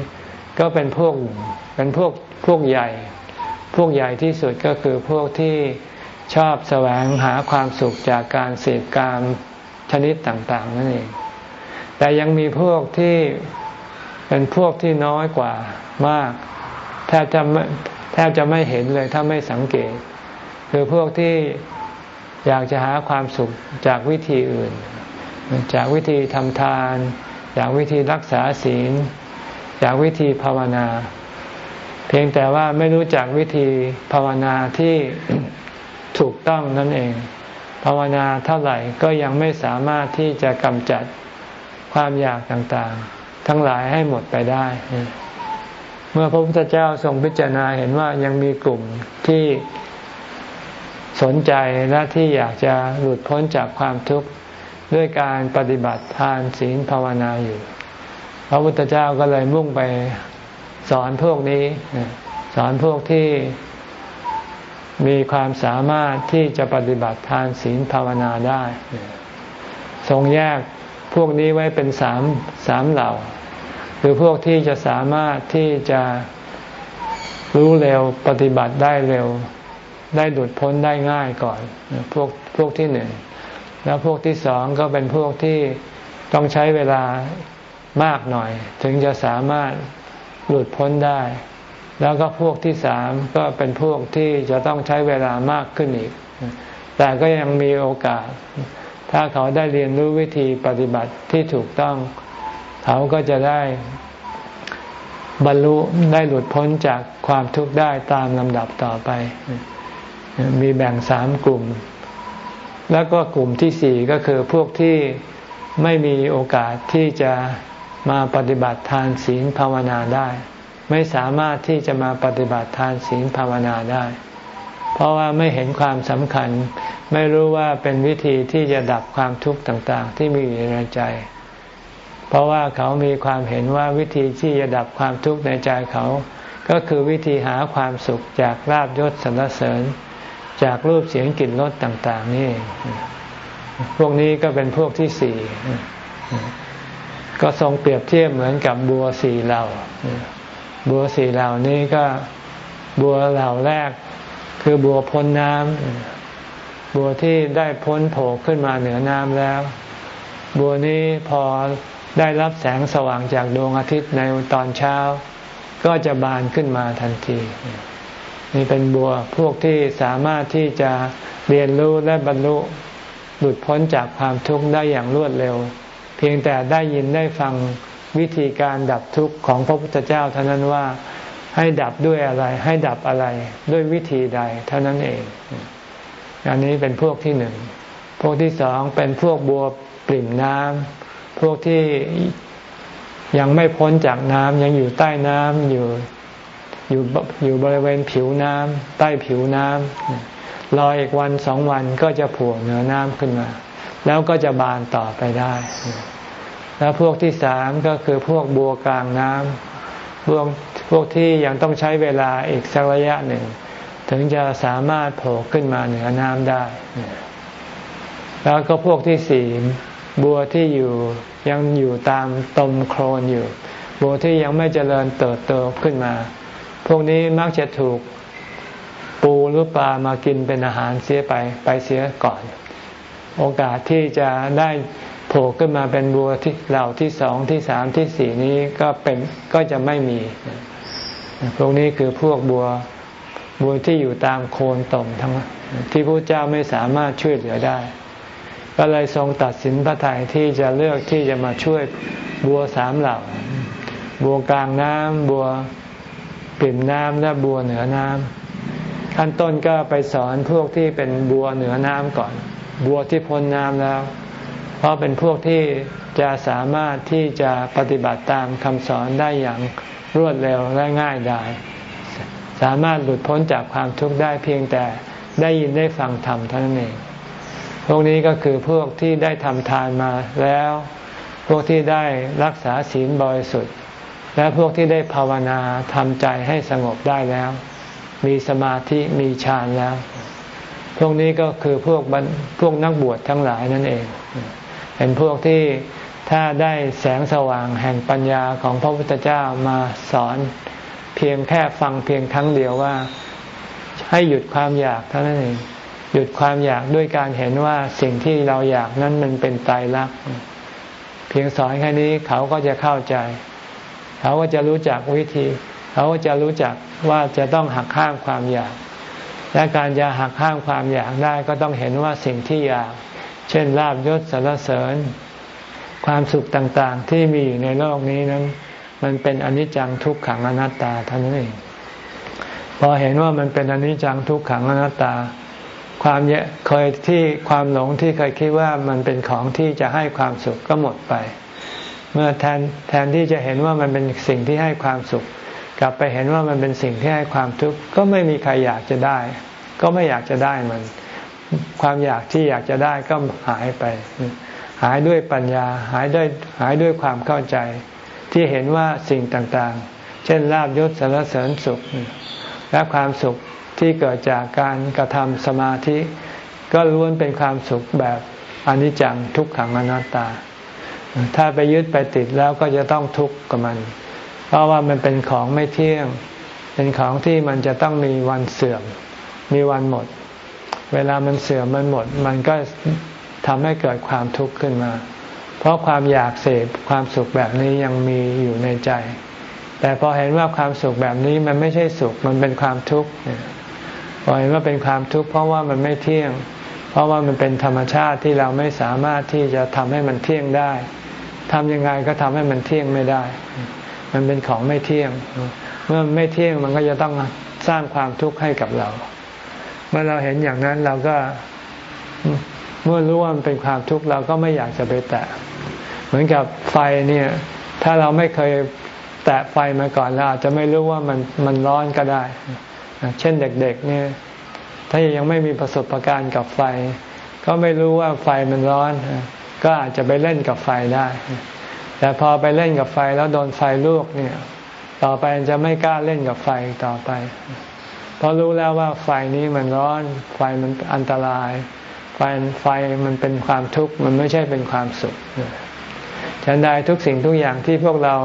ก็เป็นพวกเป็นพวกพวกใหญ่ พวกใหญ่ที่สุดก็คือพวกที่ชอบแสวงหาความสุขจากการเสพกามชนิดต่าง ๆ นั่นเองแต่ยังมีพวกที่เป็นพวกที่น้อยกว่ามากแทบจะไม่แทบจะไม่เห็นเลยถ้าไม่สังเกต คือพวกที่อยากจะหาความสุขจากวิธีอื่น จากวิธีทำทาน จากวิธีรักษาศีล จากวิธีภาวนา เพียงแต่ว่าไม่รู้จักวิธีภาวนาที่ถูกต้องนั่นเอง ภาวนาเท่าไหร่ก็ยังไม่สามารถที่จะกำจัดความอยากต่างๆ ทั้งหลายให้หมดไปได้ เมื่อพระพุทธเจ้าทรงพิจารณาเห็นว่ายังมีกลุ่มที่สนใจและที่อยากจะหลุดพ้นจากความทุกข์ ด้วยการปฏิบัติทานศีลภาวนาอยู่ พระพุทธเจ้าก็เลยมุ่งไปสอนพวกนี้ สอนพวกที่มีความสามารถที่จะปฏิบัติทานศีลภาวนาได้ ทรงแยกพวกนี้ไว้เป็นสามสามเหล่า คือพวกที่จะสามารถที่จะรู้เร็วปฏิบัติได้เร็ว ได้หลุดพ้นได้ง่ายก่อน พวกพวกที่หนึ่ง แล้วพวกที่สองก็เป็นพวกที่ต้องใช้เวลามากหน่อย ถึงจะสามารถหลุดพ้นได้ แล้วก็พวกที่สามก็เป็นพวกที่จะต้องใช้เวลามากขึ้นอีก แต่ก็ยังมีโอกาส ถ้าเขาได้เรียนรู้วิธีปฏิบัติที่ถูกต้อง เขาก็จะได้บรรลุได้หลุดพ้นจากความทุกข์ได้ตามลำดับต่อไป มีแบ่งสามกลุ่ม แล้วก็กลุ่มที่สี่ก็คือพวกที่ไม่มีโอกาสที่จะมาปฏิบัติทานศีลภาวนาได้ ไม่สามารถที่จะมาปฏิบัติทานศีลภาวนาได้ เพราะว่าไม่เห็นความสำคัญ ไม่รู้ว่าเป็นวิธีที่จะดับความทุกข์ต่าง ๆ ที่มีอยู่ในใจ เพราะว่าเขามีความเห็นว่าวิธีที่จะดับความทุกข์ในใจเขา ก็คือวิธีหาความสุขจากลาบยศสรรเสริญ จากรูปเสียงกลิ่นรสต่าง ๆ นี่ พวกนี้ก็เป็นพวกที่สี่ก็ทรงเปรียบเทียบเหมือนกับบัวสี่เหล่า บัวสี่เหล่านี้ก็บัวเหล่าแรก คือบัวพ้นน้ำบัวที่ได้พ้นโผล่ขึ้นมาเหนือน้ำแล้ว บัวนี้พอได้รับแสงสว่างจากดวงอาทิตย์ในตอนเช้า ก็จะบานขึ้นมาทันที นี่เป็นบัวพวกที่สามารถที่จะเรียนรู้และบรรลุหลุดพ้นจากความทุกข์ได้อย่างรวดเร็ว เพียงแต่ได้ยินได้ฟังวิธีการดับทุกข์ของพระพุทธเจ้าเท่านั้นว่าให้ดับด้วยอะไร ให้ดับอะไรด้วยวิธีใดเท่านั้นเอง อันนี้เป็นพวกที่หนึ่ง พวกที่สองเป็นพวกบัวปริ่มน้ำพวกที่ยังไม่พ้นจากน้ำยังอยู่ใต้น้ำอยู่ อยู่อยู่บริเวณผิวน้ำใต้ผิวน้ำรออีกวันสองวันก็จะผัวเหนือน้ำขึ้นมา แล้วก็จะบานต่อไปได้ แล้วพวกที่สามก็คือพวกบัวกลางน้ำพวกพวกที่ยังต้องใช้เวลาอีกสักระยะหนึ่ง ถึงจะสามารถโผล่ขึ้นมาเหนือน้ำได้ แล้วก็พวกที่สี่บัวที่อยู่ยังอยู่ตามตมโคลนอยู่ บัวที่ยังไม่เจริญเติบโตขึ้นมา พวกนี้มักจะถูกปูหรือปลามากินเป็นอาหารเสียไปไปเสียก่อน โอกาสที่จะได้โผล่ขึ้นมาเป็นบัวที่เหล่าที่สองที่สามที่สี่นี้ก็เป็นก็จะไม่มี พวกนี้คือพวกบัวบัวที่อยู่ตามโคนต่มทั้งที่พระเจ้าไม่สามารถช่วยเหลือได้ ก็เลยทรงตัดสินพระทัยที่จะเลือกที่จะมาช่วยบัวสามเหล่า บัวกลางน้ำบัว ปิ่มน้ำและบัวเหนือน้ำขั้นต้นก็ไปสอนพวกที่เป็นบัวเหนือน้ำก่อน บัวที่พ้นน้ำแล้ว เพราะเป็นพวกที่จะสามารถที่จะปฏิบัติตามคำสอนได้อย่างรวดเร็วและง่ายดายสามารถหลุดพ้นจากความทุกข์ได้เพียงแต่ได้ยินได้ฟังธรรมเท่านั้นเอง พวกนี้ก็คือพวกที่ได้ทำทานมาแล้วพพวกที่ได้รักษาศีลบริสุทธิ์ และพวกที่ได้ภาวนาทำใจให้สงบได้แล้ว มีสมาธิมีฌานแล้ว พวกนี้ก็คือพวกพวกนักบวชทั้งหลายนั่นเอง เป็นพวกที่ถ้าได้แสงสว่างแห่งปัญญาของพระพุทธเจ้ามาสอน เพียงแค่ฟังเพียงครั้งเดียวว่า ให้หยุดความอยากเท่านั้นเองหยุดความอยากด้วยการเห็นว่าสิ่งที่เราอยากนั้นมันเป็นไตรลักษณ์เพียงสอนแค่นี้เขาก็จะเข้าใจ เขาก็จะรู้จักวิธี เขาก็จะรู้จักว่าจะต้องหักข้ามความอยาก และการจะหักข้ามความอยากได้ก็ต้องเห็นว่าสิ่งที่อยาก เช่นลาบยศสารเสริญ ความสุขต่างๆ ที่มีอยู่ในโลกนี้นั้น มันเป็นอนิจจังทุกขังอนัตตาเท่านั้นเองพอเห็นว่ามันเป็นอนิจจังทุกขังอนัตตา ความเคยที่ความหลงที่เคยคิดว่ามันเป็นของที่จะให้ความสุขก็หมดไป เมื่อแทนแทนที่จะเห็นว่ามันเป็นสิ่งที่ให้ความสุข กลับไปเห็นว่ามันเป็นสิ่งที่ให้ความทุกข์ก็ไม่มีใครอยากจะได้ ก็ไม่อยากจะได้มัน ความอยากที่อยากจะได้ก็หายไป หายด้วยปัญญา หายด้วยหายด้วยความเข้าใจ ที่เห็นว่าสิ่งต่างๆ เช่นลาบยศสารเสริญสุข และความสุขที่เกิดจากการกระทำสมาธิ ก็ล้วนเป็นความสุขแบบอนิจจังทุกขังอนัตตา ถ้าไปยึดไปติดแล้วก็จะต้องทุกข์กับมัน เพราะว่ามันเป็นของไม่เที่ยง เป็นของที่มันจะต้องมีวันเสื่อม มีวันหมด เวลามันเสื่อมมันหมด มันก็ทำให้เกิดความทุกข์ขึ้นมา เพราะความอยากเสพความสุขแบบนี้ยังมีอยู่ในใจ แต่พอเห็นว่าความสุขแบบนี้มันไม่ใช่สุข มันเป็นความทุกข์พอเห็นว่าเป็นความทุกข์เพราะว่ามันไม่เที่ยง เพราะว่ามันเป็นธรรมชาติที่เราไม่สามารถที่จะทำให้มันเที่ยงได้ ทำยังไงก็ทำให้มันเที่ยงไม่ได้ มันเป็นของไม่เที่ยง เมื่อไม่เที่ยงมันก็จะต้องสร้างความทุกข์ให้กับเรา เมื่อเราเห็นอย่างนั้นเราก็เมื่อรู้ว่ามันเป็นความทุกข์เราก็ไม่อยากจะไปแตะ เหมือนกับไฟเนี่ย ถ้าเราไม่เคยแตะไฟมาก่อนเราอาจจะไม่รู้ว่ามันมันร้อนก็ได้ เช่นเด็กๆเนี่ย ถ้ายังไม่มีประสบการณ์กับไฟ ก็ไม่รู้ว่าไฟมันร้อน ก็อาจจะไปเล่นกับไฟได้ แต่พอไปเล่นกับไฟแล้วโดนไฟลวกเนี่ย ต่อไปจะไม่กล้าเล่นกับไฟต่อไป เพราะรู้แล้วว่าไฟนี้มันร้อน ไฟมันอันตราย ไฟไฟมันเป็นความทุกข์ มันไม่ใช่เป็นความสุขฉันใดทุกสิ่งทุกอย่างที่พวกเรา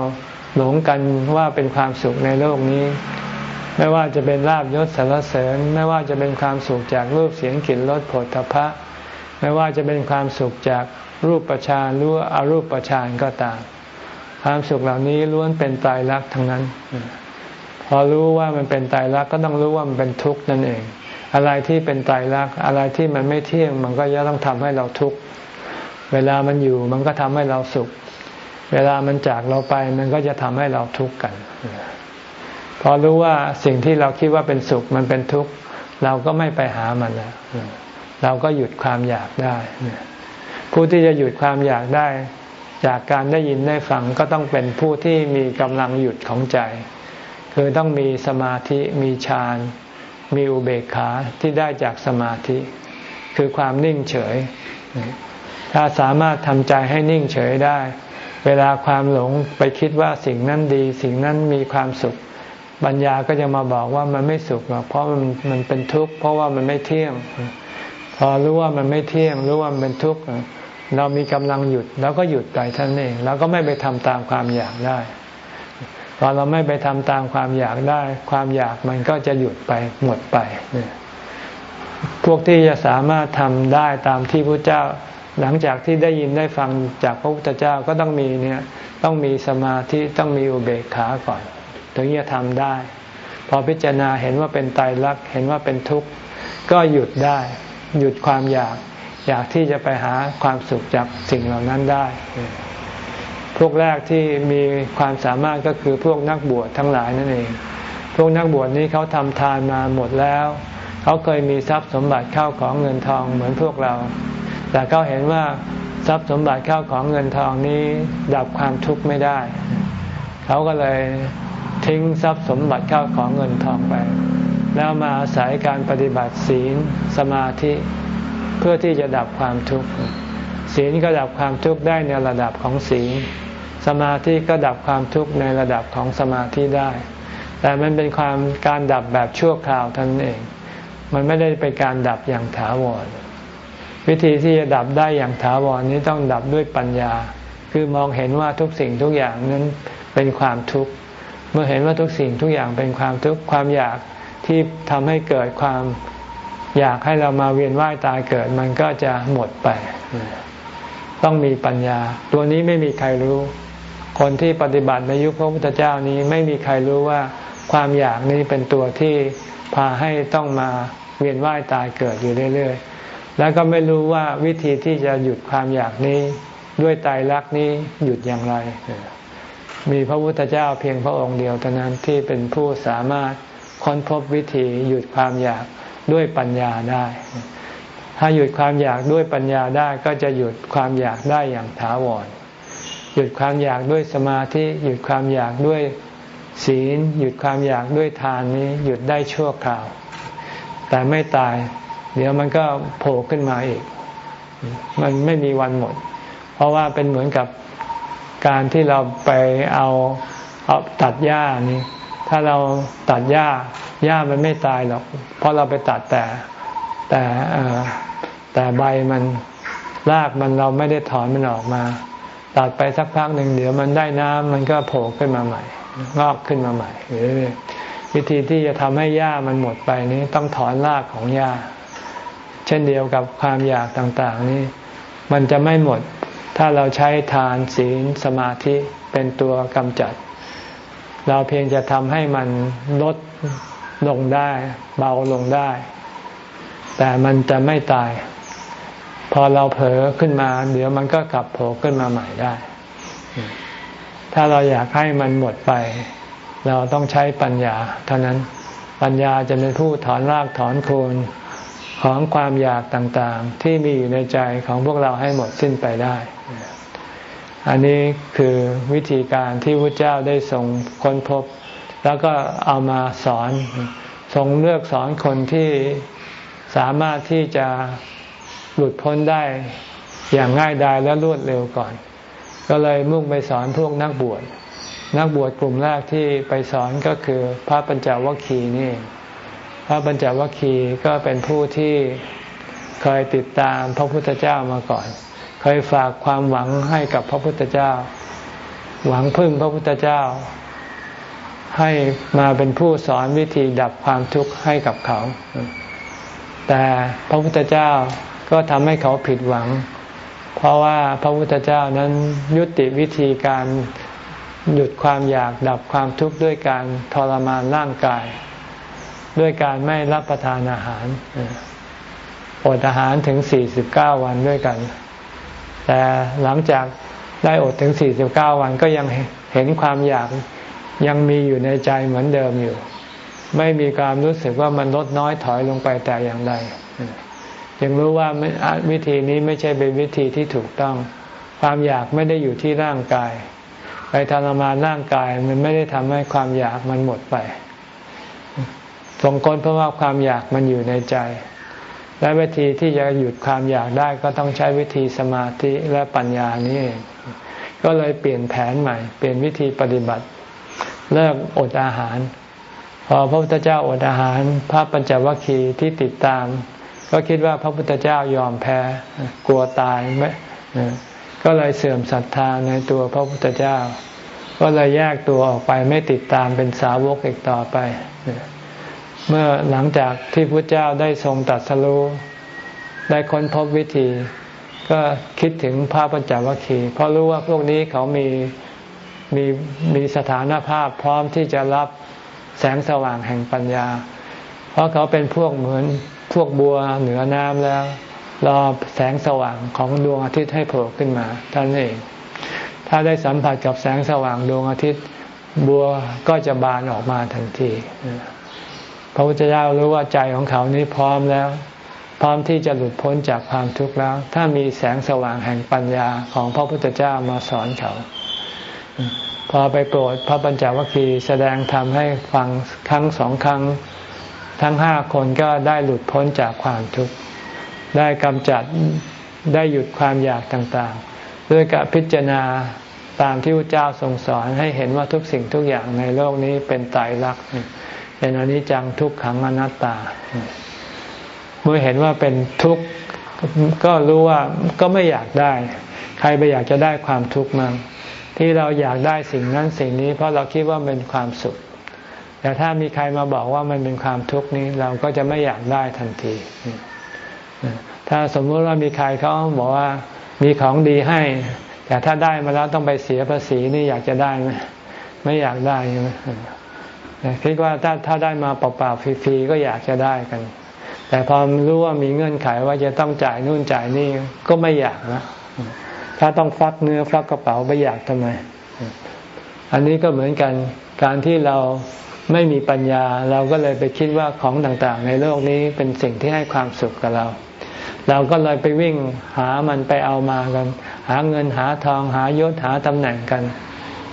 หลงกันว่าเป็นความสุขในโลกนี้ ไม่ว่าจะเป็นลาบยศสารเสริญ ไม่ว่าจะเป็นความสุขจากรูปเสียงกลิ่นรสผลทพะ ไม่ว่าจะเป็นความสุขจาก รูปประชานหรืออรูปประชานก็ตาม ความสุขเหล่านี้ล้วนเป็นตายรักทั้งนั้น พอรู้ว่ามันเป็นตายรักก็ต้องรู้ว่ามันเป็นทุกข์นั่นเอง อะไรที่เป็นตายรักอะไรที่มันไม่เที่ยงมันก็จะต้องทำให้เราทุกข์เวลามันอยู่มันก็ทำให้เราสุข เวลามันจากเราไปมันก็จะทำให้เราทุกข์กัน พอรู้ว่าสิ่งที่เราคิดว่าเป็นสุขมันเป็นทุกข์เราก็ไม่ไปหามันแล้วเราก็หยุดความอยากได้ ผู้ที่จะหยุดความอยากได้ จากการได้ยินได้ฟังก็ต้องเป็นผู้ที่มีกำลังหยุดของใจ คือต้องมีสมาธิมีฌานมีอุเบกขาที่ได้จากสมาธิ คือความนิ่งเฉย ถ้าสามารถทำใจให้นิ่งเฉยได้ เวลาความหลงไปคิดว่าสิ่งนั้นดี สิ่งนั้นมีความสุขปัญญาก็จะมาบอกว่ามันไม่สุขหรอกเพราะมันมันเป็นทุกข์เพราะว่ามันไม่เที่ยง พอรู้ว่ามันไม่เที่ยงรู้ว่ามันเป็นทุกข์ เรามีกำลังหยุดเราก็หยุดไปท่านเองเราก็ไม่ไปทำตามความอยากได้พอเราไม่ไปทำตามความอยากได้ ความอยากมันก็จะหยุดไปหมดไป พวกที่จะสามารถทำได้ตามที่พระเจ้า หลังจากที่ได้ยินได้ฟังจากพระพุทธเจ้าก็ต้องมีเนี่ยต้องมีสมาธิต้องมีอุเบกขาก่อน ถึงจะทำได้ พอพิจารณาเห็นว่าเป็นไตรลักษณ์เห็นว่าเป็นทุกข์ ก็หยุดได้ หยุดความอยาก อยากที่จะไปหาความสุขจากสิ่งเหล่านั้นได้ พวกแรกที่มีความสามารถก็คือพวกนักบวชทั้งหลายนั่นเอง พวกนักบวชนี้เขาทำทานมาหมดแล้ว เขาเคยมีทรัพย์สมบัติเข้าของเงินทองเหมือนพวกเรา แต่เขาเห็นว่าทรัพย์สมบัติเข้าของเงินทองนี้ดับความทุกข์ไม่ได้ เขาก็เลยทิ้งทรัพย์สมบัติเข้าของเงินทองไป แล้วมาอาศัยการปฏิบัติศีลสมาธิ พื่อที่จะดับความทุกข์ศีลก็ดับความทุกข์ได้ในระดับของศีลสมาธิก็ดับความทุกข์ในระดับของสมาธิได้ แต่มันเป็นความการดับแบบชั่วคราวท่านเอง มันไม่ได้เป็นการดับอย่างถาวร วิธีที่จะดับได้อย่างถาวรนี้ต้องดับด้วยปัญญา คือมองเห็นว่าทุกสิ่งทุกอย่างนั้นเป็นความทุกข์ เมื่อเห็นว่าทุกสิ่งทุกอย่างเป็นความทุกข์ความอยากที่ทำให้เกิดความ อยากให้เรามาเวียนว่ายตายเกิดมันก็จะหมดไป ต้องมีปัญญา ตัวนี้ไม่มีใครรู้ คนที่ปฏิบัติในยุคพระพุทธเจ้านี้ไม่มีใครรู้ว่าความอยากนี้เป็นตัวที่พาให้ต้องมาเวียนว่ายตายเกิดอยู่เรื่อยๆ แล้วก็ไม่รู้ว่าวิธีที่จะหยุดความอยากนี้ ด้วยตายรักนี้หยุดอย่างไร มีพระพุทธเจ้าเพียงพระองค์เดียวเท่านั้นที่เป็นผู้สามารถค้นพบวิธีหยุดความอยาก ด้วยปัญญาได้ ถ้าหยุดความอยากด้วยปัญญาได้ก็จะหยุดความอยากได้อย่างถาวร หยุดความอยากด้วยสมาธิหยุดความอยากด้วยศีล หยุดความอยากด้วยทานนี้หยุดได้ชั่วคราว แต่ไม่ตาย เดี๋ยวมันก็โผล่ขึ้นมาอีก มันไม่มีวันหมด เพราะว่าเป็นเหมือนกับการที่เราไปเอาเอาตัดหญ้านี่ถ้าเราตัดหญ้า หญ้ามันไม่ตายหรอก เพราะเราไปตัดแต่แต่แต่ใบมันรากมันเราไม่ได้ถอนมันออกมา ตัดไปสักพักหนึ่งเดี๋ยวมันได้น้ำมันก็โผล่ขึ้นมาใหม่ งอกขึ้นมาใหม่วิธีที่จะทำให้หญ้ามันหมดไปนี้ต้องถอนรากของหญ้า เช่นเดียวกับความอยากต่างๆนี้ มันจะไม่หมด ถ้าเราใช้ทานศีลสมาธิเป็นตัวกำจัด เราเพียงจะทำให้มันลด ลงได้ เบาลงได้ แต่มันจะไม่ตาย พอเราเผลอขึ้นมา เดี๋ยวมันก็กลับโผล่ขึ้นมาใหม่ได้ ถ้าเราอยากให้มันหมดไป เราต้องใช้ปัญญา เท่านั้นปัญญาจะเป็นผู้ถอนรากถอนโคนของความอยากต่างๆ ที่มีอยู่ในใจของพวกเราให้หมดสิ้นไปได้ อันนี้คือวิธีการที่พระเจ้าได้ทรงค้นพบ แล้วก็เอามาสอน ทรงเลือกสอนคนที่สามารถที่จะหลุดพ้นได้อย่างง่ายดายและรวดเร็วก่อน ก็เลยมุ่งไปสอนพวกนักบวช นักบวชกลุ่มแรกที่ไปสอนก็คือพระปัญจวัคคีย์นี่ พระปัญจวัคคีย์ก็เป็นผู้ที่เคยติดตามพระพุทธเจ้ามาก่อน เคยฝากความหวังให้กับพระพุทธเจ้า หวังพึ่งพระพุทธเจ้า ให้มาเป็นผู้สอนวิธีดับความทุกข์ให้กับเขา แต่พระพุทธเจ้าก็ทำให้เขาผิดหวัง เพราะว่าพระพุทธเจ้านั้นยุติวิธีการหยุดความอยากดับความทุกข์ด้วยการทรมานร่างกาย ด้วยการไม่รับประทานอาหารอดอาหารถึง 49 วันด้วยกัน แต่หลังจากได้อดถึง 49 วันก็ยังเห็นความอยาก ยังมีอยู่ในใจเหมือนเดิมอยู่ ไม่มีความรู้สึกว่ามันลดน้อยถอยลงไปแต่อย่างใดยังรู้ว่าวิธีนี้ไม่ใช่เป็นวิธีที่ถูกต้อง ความอยากไม่ได้อยู่ที่ร่างกาย ไปทรมานร่างกายมันไม่ได้ทำให้ความอยากมันหมดไปสงคนเพราะว่าความอยากมันอยู่ในใจ และวิธีที่จะหยุดความอยากได้ก็ต้องใช้วิธีสมาธิและปัญญานี่ก็เลยเปลี่ยนแผนใหม่ เปลี่ยนวิธีปฏิบัติ เลิกอดอาหาร พอพระพุทธเจ้าอดอาหาร พระปัญจวัคคีย์ที่ติดตาม ก็คิดว่าพระพุทธเจ้ายอมแพ้กลัวตายไม่ก็เลยเสื่อมศรัทธาในตัวพระพุทธเจ้า ก็เลยแยกตัวออกไปไม่ติดตามเป็นสาวกอีกต่อไป เมื่อหลังจากที่พระเจ้าได้ทรงตัดสรู้ได้ค้นพบวิธี ก็คิดถึงพระปัญจวัคคีย์เพราะรู้ว่าพวกนี้เขามี มีมีสถานภาพพร้อมที่จะรับแสงสว่างแห่งปัญญา เพราะเขาเป็นพวกเหมือนพวกบัวเหนือน้ำแล้ว รอแสงสว่างของดวงอาทิตย์ให้โผล่ขึ้นมาท่านเอง ถ้าได้สัมผัสกับแสงสว่างดวงอาทิตย์ บัวก็จะบานออกมาทันทีพระพุทธเจ้ารู้ว่าใจของเขานี้พร้อมแล้ว พร้อมที่จะหลุดพ้นจากความทุกข์แล้ว ถ้ามีแสงสว่างแห่งปัญญาของพระพุทธเจ้ามาสอนเขา พอไปโปรดพระปัญจวัคคีย์แสดงธรรมให้ฟังครั้งสองครั้ง ทั้งห้าคนก็ได้หลุดพ้นจากความทุกข์ได้กำจัดได้หยุดความอยากต่างๆ ด้วยการพิจารณาตามที่พระเจ้าทรงสอนให้เห็นว่าทุกสิ่งทุกอย่างในโลกนี้เป็นตายรักเป็นอนิจจังทุกขังอนัตตา เมื่อเห็นว่าเป็นทุกข์ก็รู้ว่าก็ไม่อยากได้ ใครไปอยากจะได้ความทุกข์มั้ง ที่เราอยากได้สิ่งนั้นสิ่งนี้ เพราะเราคิดว่าเป็นความสุข แต่ถ้ามีใครมาบอกว่ามันเป็นความทุกข์นี้เราก็จะไม่อยากได้ทันที ถ้าสมมติว่ามีใครเขาบอกว่ามีของดีให้ แต่ถ้าได้มาแล้วต้องไปเสียภาษีนี่อยากจะได้ไหมไม่อยากได้ใช่ไหมคิดว่าถ้าถ้าได้มาเปล่าๆฟรีๆก็อยากจะได้กัน แต่พอรู้ว่ามีเงื่อนไขว่าจะต้องจ่ายนู่นจ่ายนี่ก็ไม่อยากนะ ถ้าต้องฟักเนื้อฟักกระเป๋าไปอยากทำไม อันนี้ก็เหมือนกันการที่เราไม่มีปัญญา เราก็เลยไปคิดว่าของต่างๆ ในโลกนี้เป็นสิ่งที่ให้ความสุขกับเรา เราก็เลยไปวิ่งหามันไปเอามากัน หาเงินหาทองหายศหาตำแหน่งกัน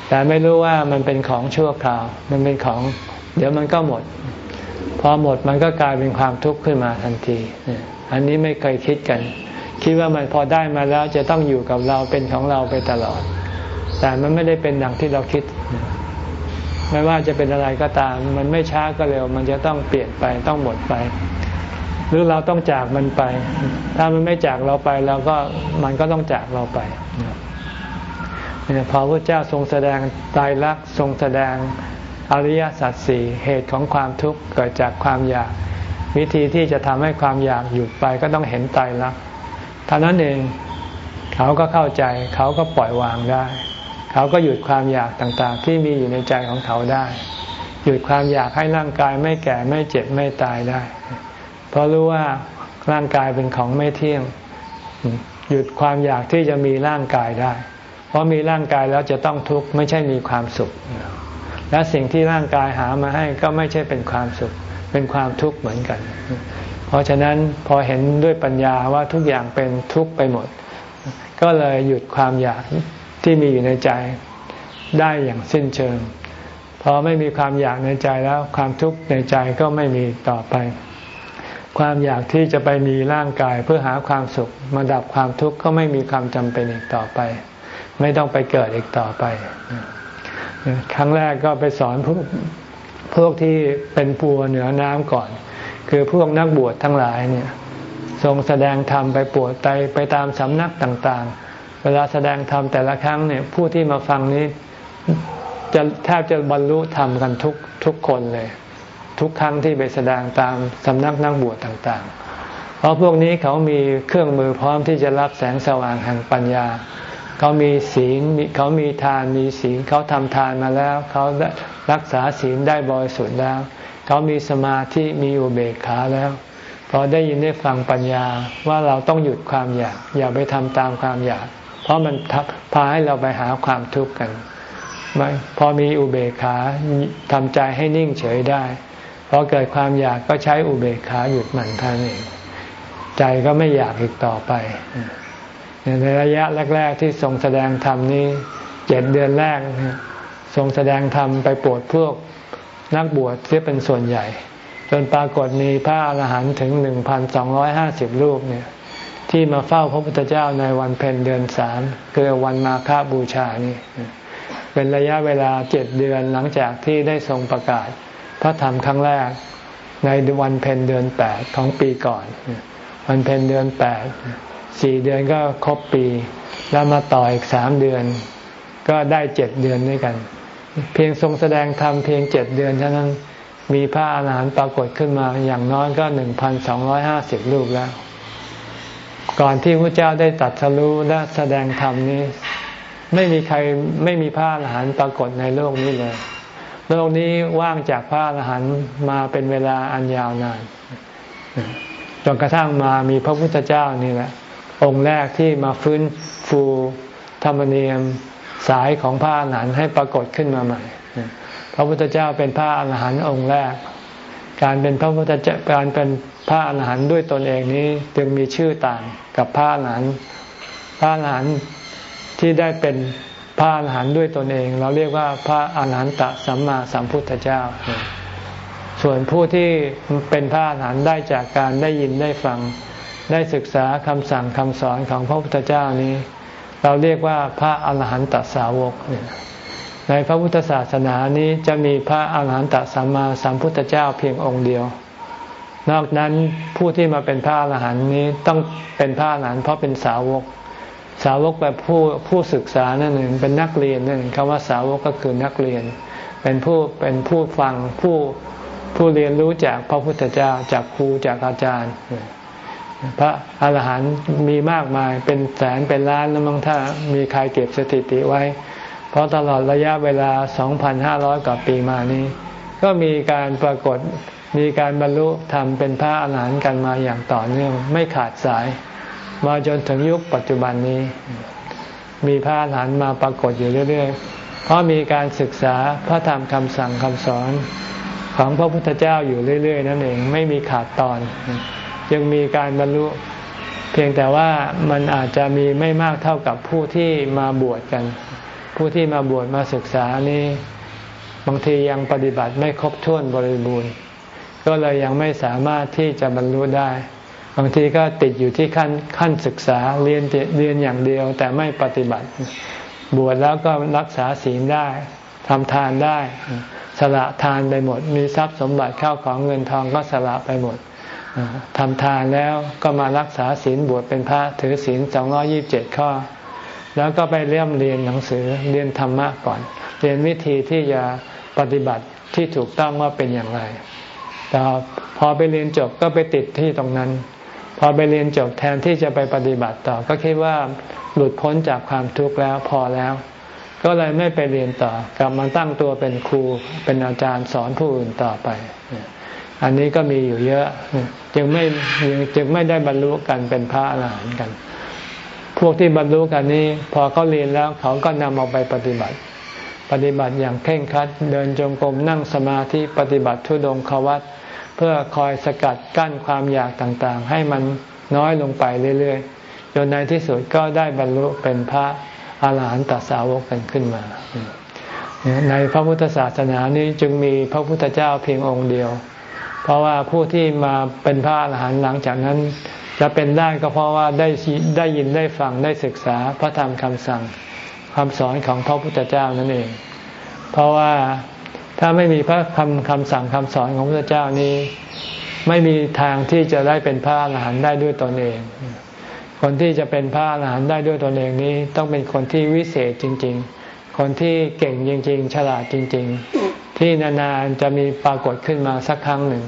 แต่ไม่รู้ว่ามันเป็นของชั่วคราว มันเป็นของ เดี๋ยวมันก็หมด พอหมดมันก็กลายเป็นความทุกข์ขึ้นมาทันที อันนี้ไม่เคยคิดกัน คิดว่ามันพอได้มาแล้วจะต้องอยู่กับเราเป็นของเราไปตลอด แต่มันไม่ได้เป็นดังที่เราคิด ไม่ว่าจะเป็นอะไรก็ตาม มันไม่ช้าก็เร็ว มันจะต้องเปลี่ยนไปต้องหมดไป หรือเราต้องจากมันไป ถ้ามันไม่จากเราไปเราก็มันก็ต้องจากเราไปพอพระเจ้าทรงแสดงตายรักทรงแสดงอริยสัจสี่เหตุของความทุกข์เกิดจากความอยาก วิธีที่จะทำให้ความอยากหยุดไปก็ต้องเห็นตายรัก ท่านั้นเองเขาก็เข้าใจ เขาก็ปล่อยวางได้ เขาก็หยุดความอยากต่างๆ ที่มีอยู่ในใจของเขาได้ หยุดความอยากให้ร่างกายไม่แก่ไม่เจ็บไม่ตายได้ เพราะรู้ว่าร่างกายเป็นของไม่เที่ยง หยุดความอยากที่จะมีร่างกายได้ เพราะมีร่างกายแล้วจะต้องทุกข์ไม่ใช่มีความสุข และสิ่งที่ร่างกายหามาให้ก็ไม่ใช่เป็นความสุข เป็นความทุกข์เหมือนกัน เพราะฉะนั้นพอเห็นด้วยปัญญาว่าทุกอย่างเป็นทุกข์ไปหมด ก็เลยหยุดความอยากที่มีอยู่ในใจได้อย่างสิ้นเชิงพอไม่มีความอยากในใจแล้วความทุกข์ในใจก็ไม่มีต่อไป ความอยากที่จะไปมีร่างกายเพื่อหาความสุขมาดับความทุกข์ก็ไม่มีความจำเป็นอีกต่อไป ไม่ต้องไปเกิดอีกต่อไป ครั้งแรกก็ไปสอนพวกพวกที่เป็นปัวเหนือน้ำก่อน คือพวกนักบวชทั้งหลายเนี่ยทรงแสดงธรรมไปปวดไตไปตามสำนักต่างๆ เวลาแสดงธรรมแต่ละครั้งเนี่ยผู้ที่มาฟังนี้จะแทบจะบรรลุธรรมกันทุกทุกคนเลย ทุกครั้งที่ไปแสดงตามสำนักนักบวชต่างๆ เพราะพวกนี้เขามีเครื่องมือพร้อมที่จะรับแสงสว่างแห่งปัญญา เขามีศีลเขามีทานมีศีลเขาทำทานมาแล้ว เขารักษาศีลได้บริสุทธิ์แล้วเเขามีสมาธิมีอุเบกขาแล้วพอได้ยินได้ฟังปัญญาว่าเราต้องหยุดความอยาก อย่าไปทำตามความอยาก เพราะมันพาให้เราไปหาความทุกข์กันพอมีอุเบกขาทำใจให้นิ่งเฉยได้พอเกิดความอยากก็ใช้อุเบกขาหยุดมันท่านเองใจก็ไม่อยากอีกต่อไปในระยะแรก ๆ ที่ทรงแสดงธรรมนี้เจ็ดเดือนแรกทรงแสดงธรรมไปโปรดพวก นักบวชเสียเป็นส่วนใหญ่ จนปรากฏมีพระอรหันต์ถึงหนึ่งพันสองร้อยห้าสิบรูปเนี่ย ที่มาเฝ้าพระพุทธเจ้าในวันเพ็ญเดือนสามคือวันมาฆบูชานี่เป็นระยะเวลาเจ็ดเดือนหลังจากที่ได้ทรงประกาศ พระธรรมครั้งแรกในวันเพ็ญเดือนแปดของปีก่อน วันเพ็ญเดือนแปดสี่เดือนก็ครบปี แล้วมาต่ออีกสามเดือน ก็ได้เจ็ดเดือนด้วยกัน เพียงทรงแสดงธรรมเพียงเจ็ดเดือนเท่านั้นมีพระอาหารหันต์ปรากฏขึ้นมาอย่างน้อยก็หนึ่งพันสองร้อยห้าสิบรูปแล้ว ก่อนที่พระเจ้าได้ตัดสรู้และแสดงธรรมนี้ ไม่มีใครไม่มีพระอาหารหันต์ปรากฏในโลกนี้เลย โลกนี้ว่างจากพระอาหารหันต์มาเป็นเวลาอันยาวนานจนกระทั่งมามีพระพุทธเจ้านี่แหละ องค์แรกที่มาฟื้นฟูธรรมเนียม สายของพระอรหันต์ให้ปรากฏขึ้นมาใหม่ พระพุทธเจ้าเป็นพระอรหันต์องค์แรก การเป็นพระพุทธเจ้าการเป็นพระอรหันต์ด้วยตนเองนี้จึงมีชื่อต่างกับพระอรหันต์พระอรหันต์ที่ได้เป็นพระอรหันต์ด้วยตนเอง เราเรียกว่าพระอรหันตสัมมาสัมพุทธเจ้า ส่วนผู้ที่เป็นพระอรหันต์ได้จากการได้ยินได้ฟังได้ศึกษาคำสั่งคำสอนของพระพุทธเจ้านี้ เราเรียกว่าพระอาหารหันตสาวกในพระพุทธศาสนานี้จะมีพระอาหารหันตสัมมาสัมพุทธเจ้าเพียงองค์เดียว นอกนั้นผู้ที่มาเป็นพระอาหารหันต์นี้ต้องเป็นพระอาหารหันต์เพราะเป็นสาวก สาวกแบบผู้ผู้ศึกษานั่นเองเป็นนักเรียนนั่นเองคำว่าสาวกก็คือนักเรียน เป็นผู้เป็นผู้ฟังผู้ผู้เรียนรู้จากพระพุทธเจ้าจากครูจากอาจารย์ พระอาหารหันต์มีมากมายเป็นแสนเป็นล้านแล้วมั้งถ้ามีใครเก็บสถิติไว้ เพราะตลอดระยะเวลา 2,500 กว่าปีมานี้ ก็มีการปรากฏมีการบรรลุธรรมเป็นพระอาหารหันต์กันมาอย่างต่อเนื่อง ไม่ขาดสาย มาจนถึงยุคปัจจุบันนี้ มีพระอาหารหันต์มาปรากฏอยู่เรื่อย ๆ เพราะมีการศึกษาพระธรรมคำสั่งคำสอนของพระพุทธเจ้าอยู่เรื่อย ๆ นั่นเองไม่มีขาดตอน ยังมีการบรรลุ เพียงแต่ว่ามันอาจจะมีไม่มากเท่ากับผู้ที่มาบวชกัน ผู้ที่มาบวชมาศึกษานี้ บางทียังปฏิบัติไม่ครบถ้วนบริบูรณ์ ก็เลยยังไม่สามารถที่จะบรรลุได้ บางทีก็ติดอยู่ที่ขั้นขั้นศึกษาเรียนเรียนอย่างเดียวแต่ไม่ปฏิบัติ บวชแล้วก็รักษาศีลได้ทำทานได้ สละทานไปหมด มีทรัพย์สมบัติเข้าของเงินทองก็สละไปหมด ทำทานแล้วก็มารักษาศีลบวชเป็นพระถือศีลสองยี่บเจ็ดข้อ แล้วก็ไปเรียมเรียนหนังสือเรียนธรรมะก่อน เรียนวิธีที่จะปฏิบัติที่ถูกต้องว่าเป็นอย่างไรแต่พอไปเรียนจบก็ไปติดที่ตรงนั้น พอไปเรียนจบแทนที่จะไปปฏิบัติต่อ ก็คิดว่าหลุดพ้นจากความทุกข์แล้วพอแล้ว ก็เลยไม่ไปเรียนต่อกลับมาตั้งตัวเป็นครูเป็นอาจารย์สอนผู้อื่นต่อไป อันนี้ก็มีอยู่เยอะ จึงไม่จึงไม่ได้บรรลุกันเป็นพระอรหันต์กัน พวกที่บรรลุกันนี้ พอเขาเรียนแล้วเขาก็นำเอาไปปฏิบัติ ปฏิบัติอย่างเคร่งครัด เดินจงกรมนั่งสมาธิปฏิบัติทุดงควัตเพื่อคอยสกัดกั้นความอยากต่างๆ ให้มันน้อยลงไปเรื่อยๆจนในที่สุดก็ได้บรรลุเป็นพระอาหารหันตสาวกกันขึ้นมา ในพระพุทธศาสนานี้จึงมีพระพุทธเจ้าเพียงองค์เดียว เพราะว่าผู้ที่มาเป็นพระอรหันต์หลังจากนั้น จะเป็นได้ก็เพราะว่าได้ได้ยินได้ฟังได้ศึกษาพระธรรมคำสั่งคำสอนของพระพุทธเจ้านั่นเอง เพราะว่าถ้าไม่มีพระคำคำสั่งคำสอนของพระพุทธเจ้านี้ ไม่มีทางที่จะได้เป็นพระอรหันต์ได้ด้วยตนเอง คนที่จะเป็นพระอรหันต์ได้ด้วยตนเองนี้ ต้องเป็นคนที่วิเศษจริง ๆ คนที่เก่งจริง ๆ ฉลาดจริง ๆ ที่นานๆจะมีปรากฏขึ้นมาสักครั้งหนึ่ง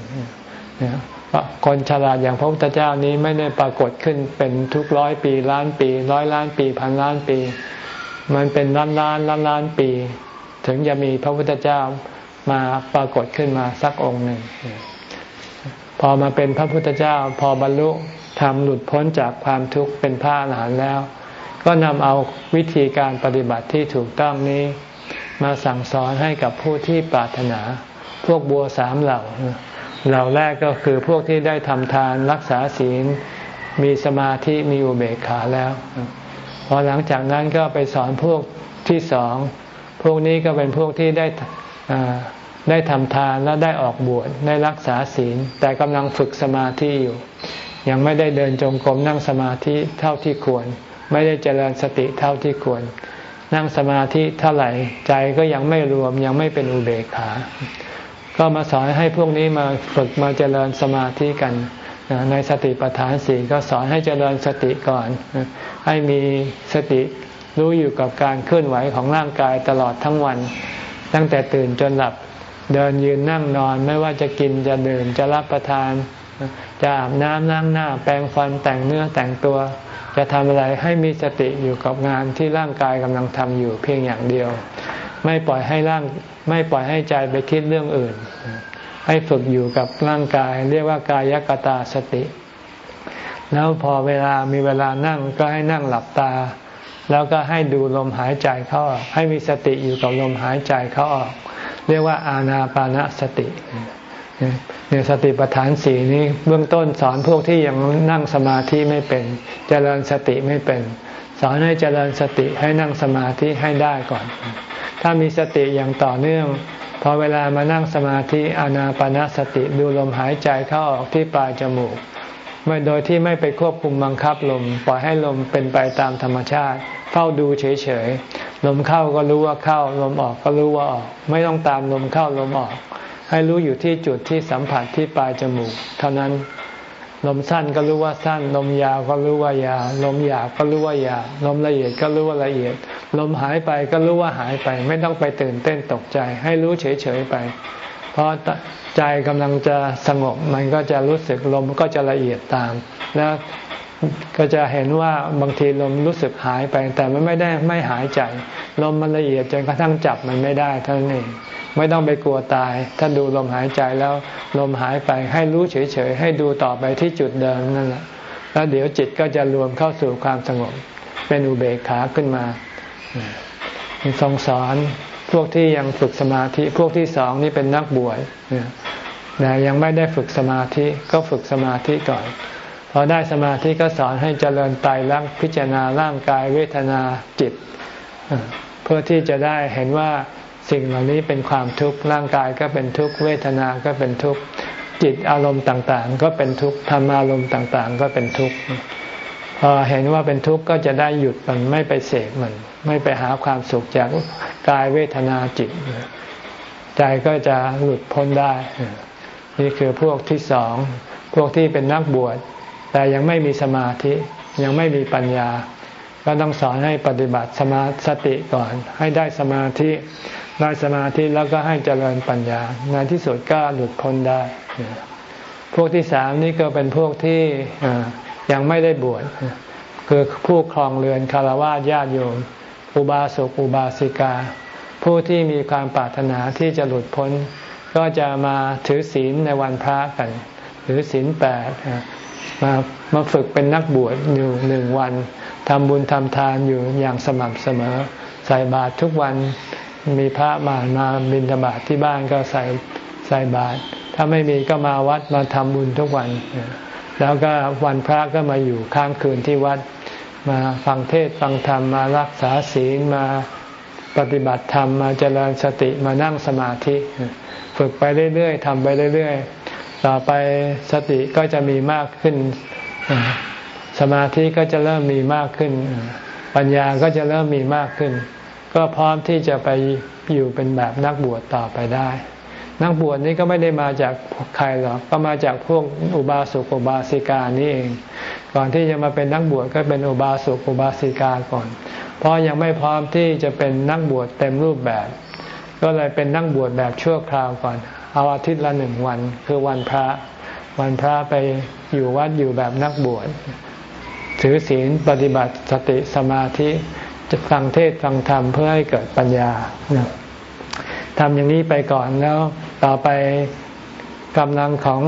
คนฉลาดอย่างพระพุทธเจ้านี้ไม่ได้ปรากฏขึ้นเป็นทุกร้อยปีล้านปี ร้อยล้านปีพันล้านปี มันเป็นล้านล้านล้านล้านปี ถึงจะมีพระพุทธเจ้ามาปรากฏขึ้นมาสักองค์หนึ่งพอมาเป็นพระพุทธเจ้า พอบรรลุทำหลุดพ้นจากความทุกข์เป็นพระอรหันต์แล้ว ก็นำเอาวิธีการปฏิบัติที่ถูกต้องนี้ มาสั่งสอนให้กับผู้ที่ปรารถนา พวกบัวสามเหล่า เหล่าแรกก็คือพวกที่ได้ทำทานรักษาศีล มีสมาธิมีอุเบกขาแล้ว พอหลังจากนั้นก็ไปสอนพวกที่สอง พวกนี้ก็เป็นพวกที่ได้ได้ทำทานและได้ออกบวชได้รักษาศีล แต่กำลังฝึกสมาธิอยู่ ยังไม่ได้เดินจงกรมนั่งสมาธิเท่าที่ควร ไม่ได้เจริญสติเท่าที่ควร นั่งสมาธิเท่าไหร่ใจก็ยังไม่รวมยังไม่เป็นอุเบกขา ก็มาสอนให้พวกนี้มาฝึกมาเจริญสมาธิกันในสติปัฏฐานสี่ก็สอนให้เจริญสติก่อน ให้มีสติรู้อยู่กับการเคลื่อนไหวของร่างกายตลอดทั้งวัน ตั้งแต่ตื่นจนหลับเดินยืนนั่งนอนไม่ว่าจะกินจะดื่มจะรับประทาน จะอาบน้ำล้างหน้า แปรงฟันแต่งเนื้อแต่งตัว จะทำอะไรให้มีสติอยู่กับงานที่ร่างกายกำลังทำอยู่เพียงอย่างเดียว ไม่ปล่อยให้ร่างไม่ปล่อยให้ใจไปคิดเรื่องอื่น ให้ฝึกอยู่กับร่างกาย เรียกว่ากายกตาสติ แล้วพอเวลามีเวลานั่งก็ให้นั่งหลับตา แล้วก็ให้ดูลมหายใจเข้าออกให้มีสติอยู่กับลมหายใจเข้าออก เรียกว่าอาณาปานสติ เนี่ยสติปัฏฐานสี่นี้เบื้องต้นสอนพวกที่ยังนั่งสมาธิไม่เป็นเจริญสติไม่เป็น สอนให้เจริญสติให้นั่งสมาธิให้ได้ก่อน ถ้ามีสติอย่างต่อเนื่องพอเวลามานั่งสมาธิอานาปนาสติดูลมหายใจเข้าออกที่ปลายจมูกไม่โดยที่ไม่ไปควบคุมบังคับลม ปล่อยให้ลมเป็นไปตามธรรมชาติ เฝ้าดูเฉยๆลมเข้าก็รู้ว่าเข้า ลมออกก็รู้ว่าออก ไม่ต้องตามลมเข้าลมออก ให้รู้อยู่ที่จุดที่สัมผัสที่ปลายจมูก เท่านั้น ลมสั้นก็รู้ว่าสั้น ลมยาวก็รู้ว่ายาว ลมหยาบก็รู้ว่าหยาบลมละเอียดก็รู้ว่าละเอียด ลมหายไปก็รู้ว่าหายไป ไม่ต้องไปตื่นเต้นตกใจ ให้รู้เฉยๆไป เพราะใจกำลังจะสงบ มันก็จะรู้สึกลมก็จะละเอียดตาม แล้วก็จะเห็นว่าบางทีลมรู้สึกหายไป แต่มันไม่ได้ไม่หายใจ ลมมันละเอียดจนกระทั่งจับมันไม่ได้เท่านั้นเอง ไม่ต้องไปกลัวตาย ถ้าดูลมหายใจแล้วลมหายไปให้รู้เฉยๆ ให้ดูต่อไปที่จุดเดิมนั่นแหละ แล้วเดี๋ยวจิตก็จะรวมเข้าสู่ความสงบ เป็นอุเบกขาขึ้นมาทรงสอนพวกที่ยังฝึกสมาธิ พวกที่สองนี่เป็นนักบวชแต่ยังไม่ได้ฝึกสมาธิก็ฝึกสมาธิก่อนพอได้สมาธิก็สอนให้เจริญไตรลักษณ์พิจารณาร่างกายเวทนาจิต เพื่อที่จะได้เห็นว่า สิ่งเหล่านี้เป็นความทุกข์ร่างกายก็เป็นทุกข์เวทนา ก็เป็นทุกข์จิตอารมณ์ต่างๆ ก็เป็นทุกข์ธรรมอารมณ์ต่างๆ ก็เป็นทุกข์พอเห็นว่าเป็นทุกข์ก็จะได้หยุดมันไม่ไปเสกมัน ไม่ไปหาความสุขจากกายเวทนาจิต ใจก็จะหลุดพ้นได้ นี่คือพวกที่สองพวกที่เป็นนักบวช แต่ยังไม่มีสมาธิยังไม่มีปัญญา ก็ต้องสอนให้ปฏิบัติสมาสติก่อน ให้ได้สมาธิ ได้สมาธิแล้วก็ให้เจริญปัญญาในที่สุดก็หลุดพ้นได้ พวกที่สามนี่ก็เป็นพวกที่ยังไม่ได้บวชคือผู้ครองเรือนคารวะญาติโยม อุบาสกอุบาสิกา ผู้ที่มีความปรารถนาที่จะหลุดพ้น ก็จะมาถือศีลในวันพระกันหรือศีลแปดมามาฝึกเป็นนักบวชอยู่หนึ่งวันทำบุญทำทานอยู่อย่างสม่ำเสมอ ใส่บาตรทุกวัน มีพระมามาบิณฑบาตทที่บ้านก็ใส่ใส่บาตรถ้าไม่มีก็มาวัดมาทำบุญทุกวัน แล้วก็วันพระก็มาอยู่ค้างคืนที่วัด มาฟังเทศฟังธรรมมารักษาศีลมาปฏิบัติธรรมมาเจริญสติมานั่งสมาธิ ฝึกไปเรื่อยๆทำไปเรื่อยๆ ต่อไปสติก็จะมีมากขึ้น สมาธิก็จะเริ่มมีมากขึ้น ปัญญาก็จะเริ่มมีมากขึ้น ก็พร้อมที่จะไปอยู่เป็นแบบนักบวชต่อไปได้ นักบวชนี้ก็ไม่ได้มาจากใครหรอก ก็มาจากพวกอุบาสกอุบาสิกานี่เอง ก่อนที่จะมาเป็นนักบวชก็เป็นอุบาสกอุบาสิกาก่อน เพราะยังไม่พร้อมที่จะเป็นนักบวชเต็มรูปแบบ ก็เลยเป็นนักบวชแบบชั่วคราวก่อน เอาอาทิตย์ละหนึ่งวัน คือวันพระ วันพระไปอยู่วัดอยู่แบบนักบวช ถือศีลปฏิบัติสติสมาธิ จะฟังเทศฟังธรรมเพื่อให้เกิดปัญญาทำอย่างนี้ไปก่อนแล้ว ต่อไปกำลังของ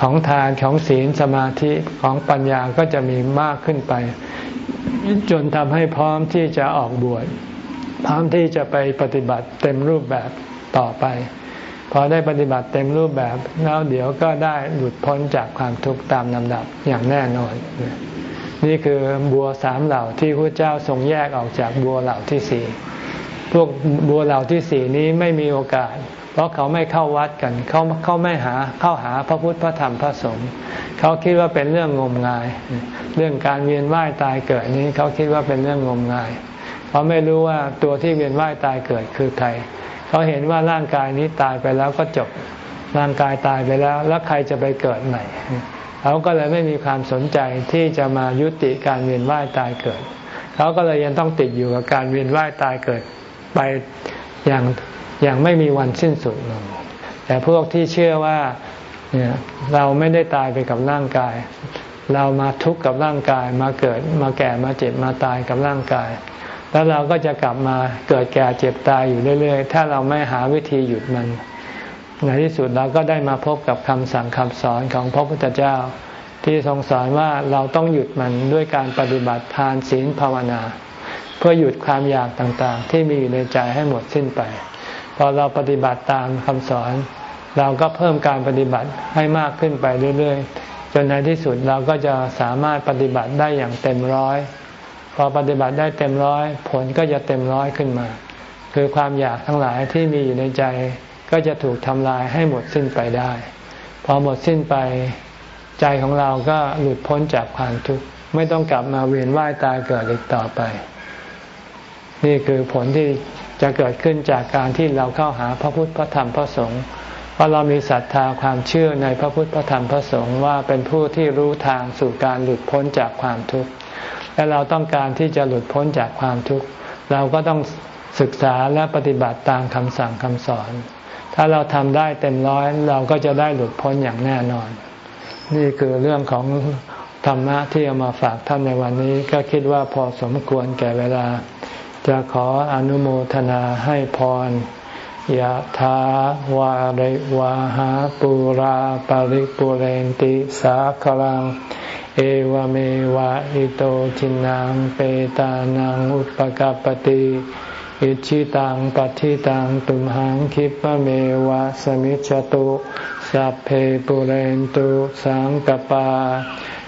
ของทานของศีลสมาธิของปัญญาก็จะมีมากขึ้นไป จนทำให้พร้อมที่จะออกบวชพร้อมที่จะไปปฏิบัติเต็มรูปแบบต่อไป พอได้ปฏิบัติเต็มรูปแบบแล้วเดี๋ยวก็ได้หลุดพ้นจากความทุกข์ตามลำดับอย่างแน่นอน นี่คือบัวสามเหล่าที่พระเจ้าทรงแยกออกจากบัวเหล่าที่สี่พวกบัวเหล่าที่สี่นี้ไม่มีโอกาส เพราะเขาไม่เข้าวัดกัน เขาเขาไม่หาเข้าหาพระพุทธพระธรรมพระสงฆ์เขาคิดว่าเป็นเรื่องงมงาย เรื่องการเวียนว่ายตายเกิดนี้เขาคิดว่าเป็นเรื่องงมงายเพราะไม่รู้ว่าตัวที่เวียนว่ายตายเกิดคือใครเขาเห็นว่าร่างกายนี้ตายไปแล้วก็จบร่างกายตายไปแล้ว แล้วใครจะไปเกิดใหม่ เขาก็เลยไม่มีความสนใจที่จะมายุติการเวียนว่ายตายเกิด เขาก็เลยยังต้องติดอยู่กับการเวียนว่ายตายเกิดไปอย่างอย่างไม่มีวันสิ้นสุดลงแต่พวกที่เชื่อว่าเนี่ยเราไม่ได้ตายไปกับร่างกาย เรามาทุกข์กับร่างกายมาเกิดมาแก่มาเจ็บมาตายกับร่างกาย แล้วเราก็จะกลับมาเกิดแก่เจ็บตายอยู่เรื่อย ๆ ถ้าเราไม่หาวิธีหยุดมัน ในที่สุดเราก็ได้มาพบกับคำสั่งคำสอนของพระพุทธเจ้า ที่ทรงสอนว่าเราต้องหยุดมันด้วยการปฏิบัติทานศีลภาวนา เพื่อหยุดความอยากต่างๆ ที่มีอยู่ในใจให้หมดสิ้นไป พอเราปฏิบัติตามคำสอน เราก็เพิ่มการปฏิบัติให้มากขึ้นไปเรื่อยๆ จนในที่สุดเราก็จะสามารถปฏิบัติได้อย่างเต็มร้อย พอปฏิบัติได้เต็มร้อย ผลก็จะเต็มร้อยขึ้นมา คือความอยากทั้งหลายที่มีอยู่ในใจ ก็จะถูกทำลายให้หมดสิ้นไปได้ พอหมดสิ้นไปใจของเราก็หลุดพ้นจากความทุกข์ไม่ต้องกลับมาเวียนว่ายตายเกิดอีกต่อไป นี่คือผลที่จะเกิดขึ้นจากการที่เราเข้าหาพระพุทธพระธรรมพระสงฆ์เพราเรามีศรัทธาความเชื่อในพระพุทธพระธรรมพระสงฆ์ว่าเป็นผู้ที่รู้ทางสู่การหลุดพ้นจากความทุกข์และเราต้องการที่จะหลุดพ้นจากความทุกข์เราก็ต้องศึกษาและปฏิบัติตามคำสั่งคำสอน ถ้าเราทำได้เต็มร้อยเราก็จะได้หลุดพ้นอย่างแน่นอน นี่คือเรื่องของธรรมะที่เอามาฝากท่านในวันนี้ ก็คิดว่าพอสมควรแก่เวลา จะขออนุโมทนาให้พรยะถาวาริวาหาปุราปาริปุเรนติสาคลัง เอวเมวะอิโตจินังเปตานังอุปกปติ อิชิตังปัฏิตังตุมหังคิปะเมวะสมิจจตุสัพเพปุเรนตุสังกปา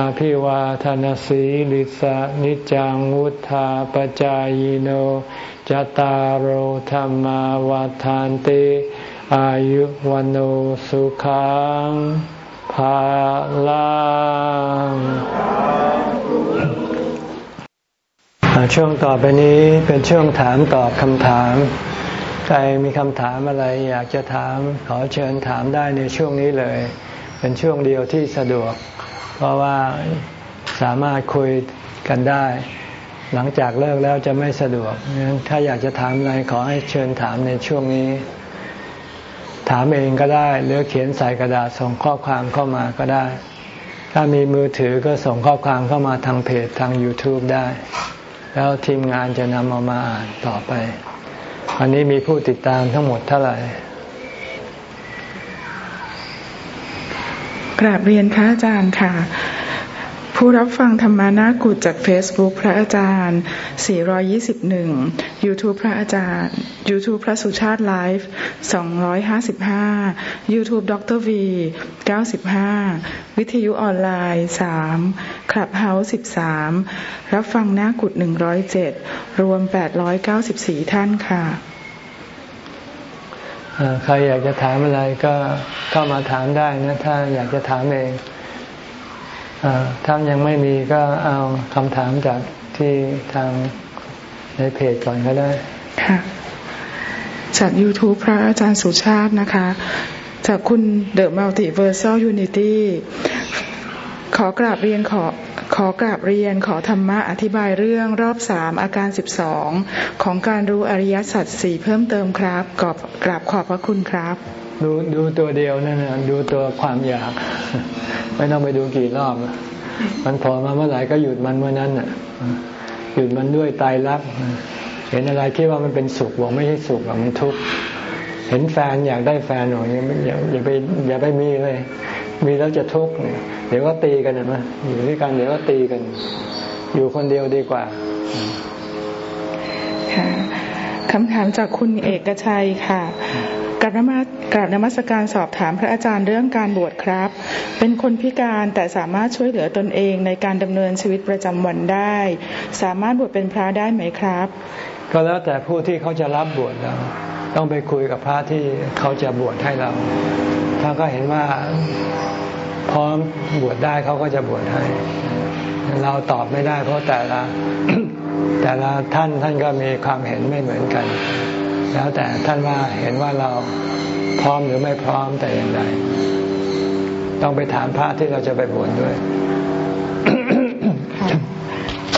อภิวาทานสีลิสะนิจังวุธาปจายโนจตารโหธรรมวาทานติอายุวันโอสุขังภาลังช่วงต่อไปนี้เป็นช่วงถามตอบคำถาม ใครมีคำถามอะไรอยากจะถามขอเชิญถามได้ในช่วงนี้เลย เป็นช่วงเดียวที่สะดวก ราะว่าสามารถคุยกันได้ หลังจากเลิกแล้วจะไม่สะดวกงั้นถ้าอยากจะถามอะไรขอให้เชิญถามในช่วงนี้ ถามเองก็ได้หรือเขียนใส่กระดาษส่งข้อความเข้ามาก็ได้ ถ้ามีมือถือก็ส่งข้อความเข้ามาทางเพจทาง YouTube ได้ แล้วทีมงานจะนำเอามาอ่านต่อไป วันนี้มีผู้ติดตามทั้งหมดเท่าไหร่ กราบเรียนพระอาจารย์ค่ะ ผู้รับฟังธรรมานากุฏจาก Facebook พระอาจารย์ 421 YouTube พระอาจารย์ YouTube พระสุชาติไลฟ์255 YouTube ด็อกเตอร์ V 95 วิทยุออนไลน์3 Clubhouse 13 รับฟังหน้ากุฏิ 107 รวม 894 ท่านค่ะ ใครอยากจะถามอะไรก็เข้ามาถามได้นะ ถ้าอยากจะถามเองถ้ายังไม่มีก็เอาคำถามจากที่ทางในเพจก่อนก็ได้ ค่ะ จาก YouTube พระอาจารย์สุชาตินะคะ จากคุณ The Multiversal Unity ขอกราบเรียนขอ ขอกราบเรียนขอธรรมะอธิบายเรื่องรอบสามอาการสิบสองของการรู้อริยสัจสี่เพิ่มเติมครับกอบกราบขอบพระคุณครับดูดูตัวเดียวนั่นนะดูตัวความอยาก ไม่ต้องไปดูกี่รอบ มันพอมาเมื่อไหร่ก็หยุดมันเมื่อนั้นอะหยุดมันด้วยตายรัก เห็นอะไรคิดว่ามันเป็นสุขบอกไม่ใช่สุขหรอกมันทุกข์เห็นแฟนอยากได้แฟนหน่อยอย่าอย่าไปอย่าไปมีเลย มีแล้วจะทุกข์เดี๋ยวก็ตีกันนะอยู่ด้วยกันเดี๋ยวก็ตีกัน อยู่คนเดียวดีกว่าค่ะคำถามจากคุณเอกชัยค่ะกราบนมัสกราบนมัสการสอบถามพระอาจารย์เรื่องการบวชครับ เป็นคนพิการแต่สามารถช่วยเหลือตนเองในการดำเนินชีวิตประจำวันได้ สามารถบวชเป็นพระได้ไหมครับ ก็แล้วแต่ผู้ที่เขาจะรับบวชเรา ต้องไปคุยกับพระที่เขาจะบวชให้เรา ถ้าก็เห็นว่าพร้อมบวชได้เขาก็จะบวชให้ เราตอบไม่ได้ เพราะแต่ละแต่ละท่านท่านก็มีความเห็นไม่เหมือนกัน แล้วแต่ท่านว่าเห็นว่าเราพร้อมหรือไม่พร้อมแต่อย่างใดต้องไปถามพระที่เราจะไปบวชดด้วย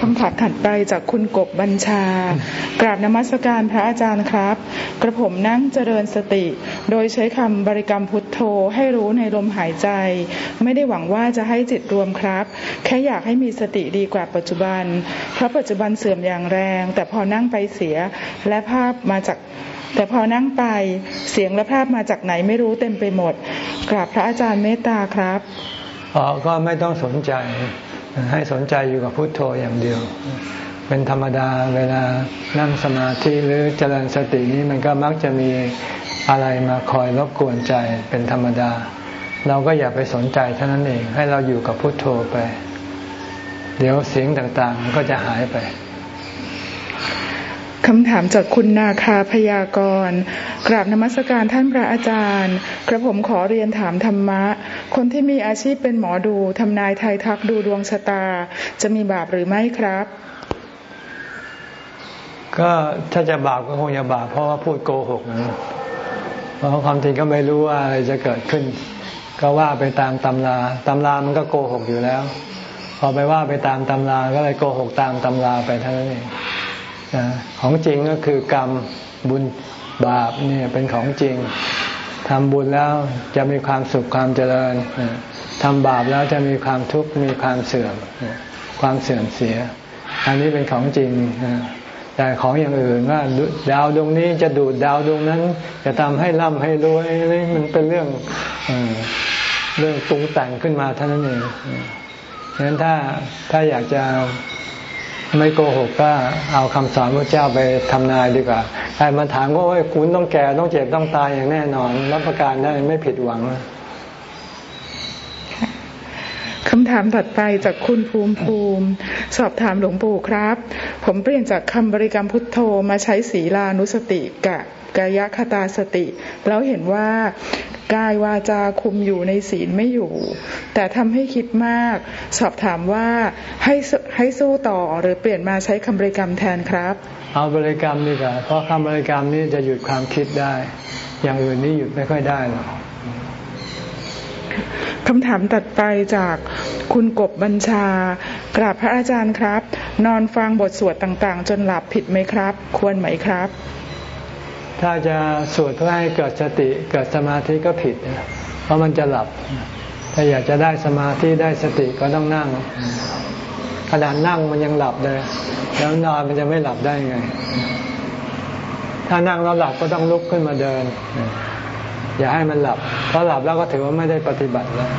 คำถามถัดไปจากคุณกบบัญชา กราบนมัสการพระอาจารย์ครับ กระผมนั่งเจริญสติ โดยใช้คำบริกรรมพุทโธให้รู้ในลมหายใจ ไม่ได้หวังว่าจะให้จิตรวมครับ แค่อยากให้มีสติดีกว่าปัจจุบัน เพราะปัจจุบันเสื่อมอย่างแรง แต่พอนั่งไปเสียและภาพมาจากแต่พอนั่งไปเสียงและภาพมาจากไหนไม่รู้เต็มไปหมด กราบพระอาจารย์เมตตาครับอ๋อก็ไม่ต้องสนใจ ให้สนใจอยู่กับพุทโธอย่างเดียว เป็นธรรมดาเวลานั่งสมาธิหรือเจริญสตินี้มันก็มักจะมีอะไรมาคอยรบกวนใจเป็นธรรมดา เราก็อย่าไปสนใจเท่านั้นเองให้เราอยู่กับพุทโธไป เดี๋ยวเสียงต่างๆก็จะหายไป คำถามจากคุณนาคาพยากรณ์กราบนมัสการท่านพระอาจารย์ กระผมขอเรียนถามธรรมะ คนที่มีอาชีพเป็นหมอดูทำนายไทยทักดูดวงชะตา จะมีบาปหรือไม่ครับ ก็ถ้าจะบาปก็คงจะบาปเพราะว่าพูดโกหกนะเพราะความจริงก็ไม่รู้ว่าอะไรจะเกิดขึ้น ก็ว่าไปตามตำราตำรามันก็โกหกอยู่แล้ว พอไปว่าไปตามตำราก็เลยโกหกตามตำราไปเท่านั้นเอง ของจริงก็คือกรรมบุญบาปเนี่ยเป็นของจริงทำบุญแล้วจะมีความสุขความเจริญทำบาปแล้วจะมีความทุกข์มีความเสื่อมความเสื่อมเสีย อันนี้เป็นของจริงแต่ของอย่างอื่นว่าดาวดวงนี้จะดูดดาวดวงนั้น จะทำให้ร่ำให้รวยนี่มันเป็นเรื่องเรื่องปรุงแต่งขึ้นมาเท่านั้นเองฉะนั้นถ้าถ้าอยากจะ ไม่โกหกก็เอาคำสอนพระเจ้าไปทำนายดีกว่าใครมาถามว่าคุณต้องแก่ต้องเจ็บต้องตายอย่างแน่นอน รับประกันได้ไม่ผิดหวัง คำถามถัดไปจากคุณภูมิภูมิ สอบถามหลวงปู่ครับ ผมเปลี่ยนจากคำบริกรรมพุทโธมาใช้ศีลานุสติกะกายคตาสติ แล้วเห็นว่ากายวาจาคุมอยู่ในศีลไม่อยู่ แต่ทำให้คิดมาก สอบถามว่าให้ให้สู้ต่อหรือเปลี่ยนมาใช้คำบริกรรมแทนครับ เอาบริกรรมดีกว่าเพราะคำบริกรรมนี้จะหยุดความคิดได้ อย่างอื่นนี่หยุดไม่ค่อยได้หรอก คำถามตัดไปจากคุณกบบัญชา กราบพระอาจารย์ครับ นอนฟังบทสวดต่างๆ จนหลับผิดไหมครับ ควรไหมครับ ถ้าจะสวดเพื่อให้เกิดสติเกิดสมาธิก็ผิด เพราะมันจะหลับ ถ้าอยากจะได้สมาธิได้สติก็ต้องนั่งขนาดนั่งมันยังหลับเลย แล้วนอนมันจะไม่หลับได้ไง ถ้านั่งแล้วหลับก็ต้องลุกขึ้นมาเดิน อย่าให้มันหลับเพราะหลับแล้วก็ถือว่าไม่ได้ปฏิบัติแล้ว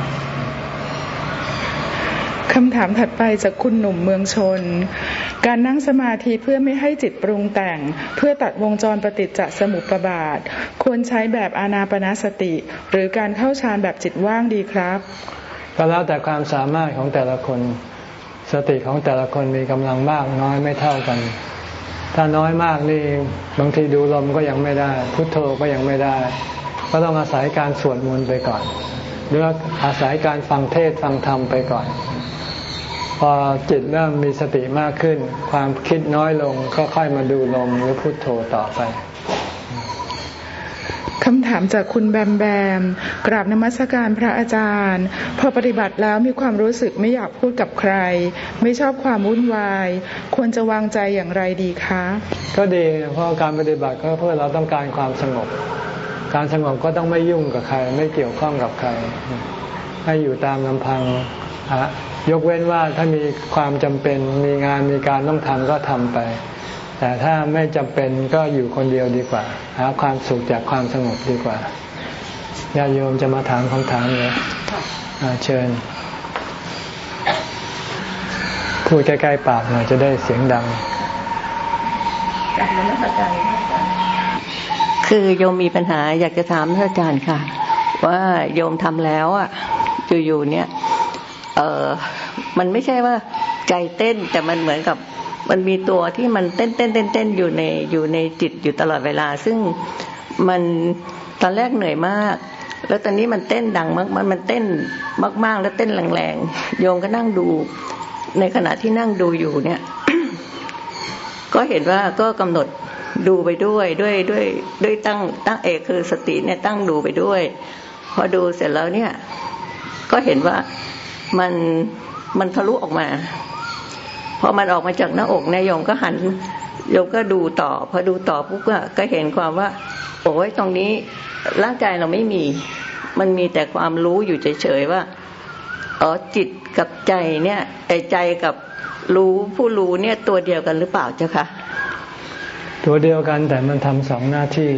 คำถามถัดไปจากคุณหนุ่มเมืองชน การนั่งสมาธิเพื่อไม่ให้จิตปรุงแต่ง เพื่อตัดวงจรปฏิจจสมุปบาท ควรใช้แบบอานาปนาสติ หรือการเข้าฌานแบบจิตว่างดีครับก็แล้วแต่ความสามารถของแต่ละคนสติของแต่ละคนมีกำลังมากน้อยไม่เท่ากัน ถ้าน้อยมากนี่บางทีดูลมก็ยังไม่ได้ พุทโธก็ยังไม่ได้ ก็ต้องอาศัยการสวดมนต์ไปก่อน หรืออาศัยการฟังเทศฟังธรรมไปก่อน พอจิตเริ่มมีสติมากขึ้น ความคิดน้อยลงก็ค่อยมาดูลมหรือพุโทโธต่อไปคำถามจากคุณแบมแบม กราบนมัสการพระอาจารย์ พอปฏิบัติแล้วมีความรู้สึกไม่อยากพูดกับใคร ไม่ชอบความวุ่นวาย ควรจะวางใจอย่างไรดีคะ ก็ดีเพราะการปฏิบัติก็เพื่อเราต้องการความสงบ การสงบก็ต้องไม่ยุ่งกับใคร ไม่เกี่ยวข้องกับใคร ให้อยู่ตามลำพังยกเว้นว่าถ้ามีความจำเป็นมีงานมีการต้องทำก็ทำไป แต่ถ้าไม่จำเป็นก็อยู่คนเดียวดีกว่า หาความสุขจากความสงบดีกว่าญาติโยมจะมาถามคำถามเลยเชิญ พูดใกล้ๆปากหน่อยจะได้เสียงดังอยากมาแล้วพัดใจ คือโยมมีปัญหาอยากจะถามท่านอาจารย์ค่ะ ว่าโยมทำแล้วอะอยู่ๆเนี่ยเออมันไม่ใช่ว่าใจเต้นแต่มันเหมือนกับมันมีตัวที่มันเต้นเต้นเต้นเต้นอยู่ในอยู่ในจิตอยู่ตลอดเวลา ซึ่งมันตอนแรกเหนื่อยมาก แล้วตอนนี้มันเต้นดังมากมันมันเต้นมากๆ แล้วเต้นแรงๆโยมก็นั่งดู ในขณะที่นั่งดูอยู่เนี่ย ก็เห็นว่าก็กำหนด ดูไปด้วยด้วยด้วยด้วยตั้งตั้งเอกคือสติเนี่ยตั้งดูไปด้วย พอดูเสร็จแล้วเนี่ย ก็เห็นว่ามันมันทะลุออกมา พอมันออกมาจากหน้าอกนายโยมก็หันโยมก็ดูต่อ พอดูต่อปุ๊บก็ก็เห็นความว่า โอ้ยตรงนี้ร่างกายเราไม่มี มันมีแต่ความรู้อยู่เฉยๆว่าอ๋อจิตกับใจเนี่ยไอ้ใจกับรู้ผู้รู้เนี่ยตัวเดียวกันหรือเปล่าเจ้าคะ ตัวเดียวกันแต่มันทำสองหน้าที่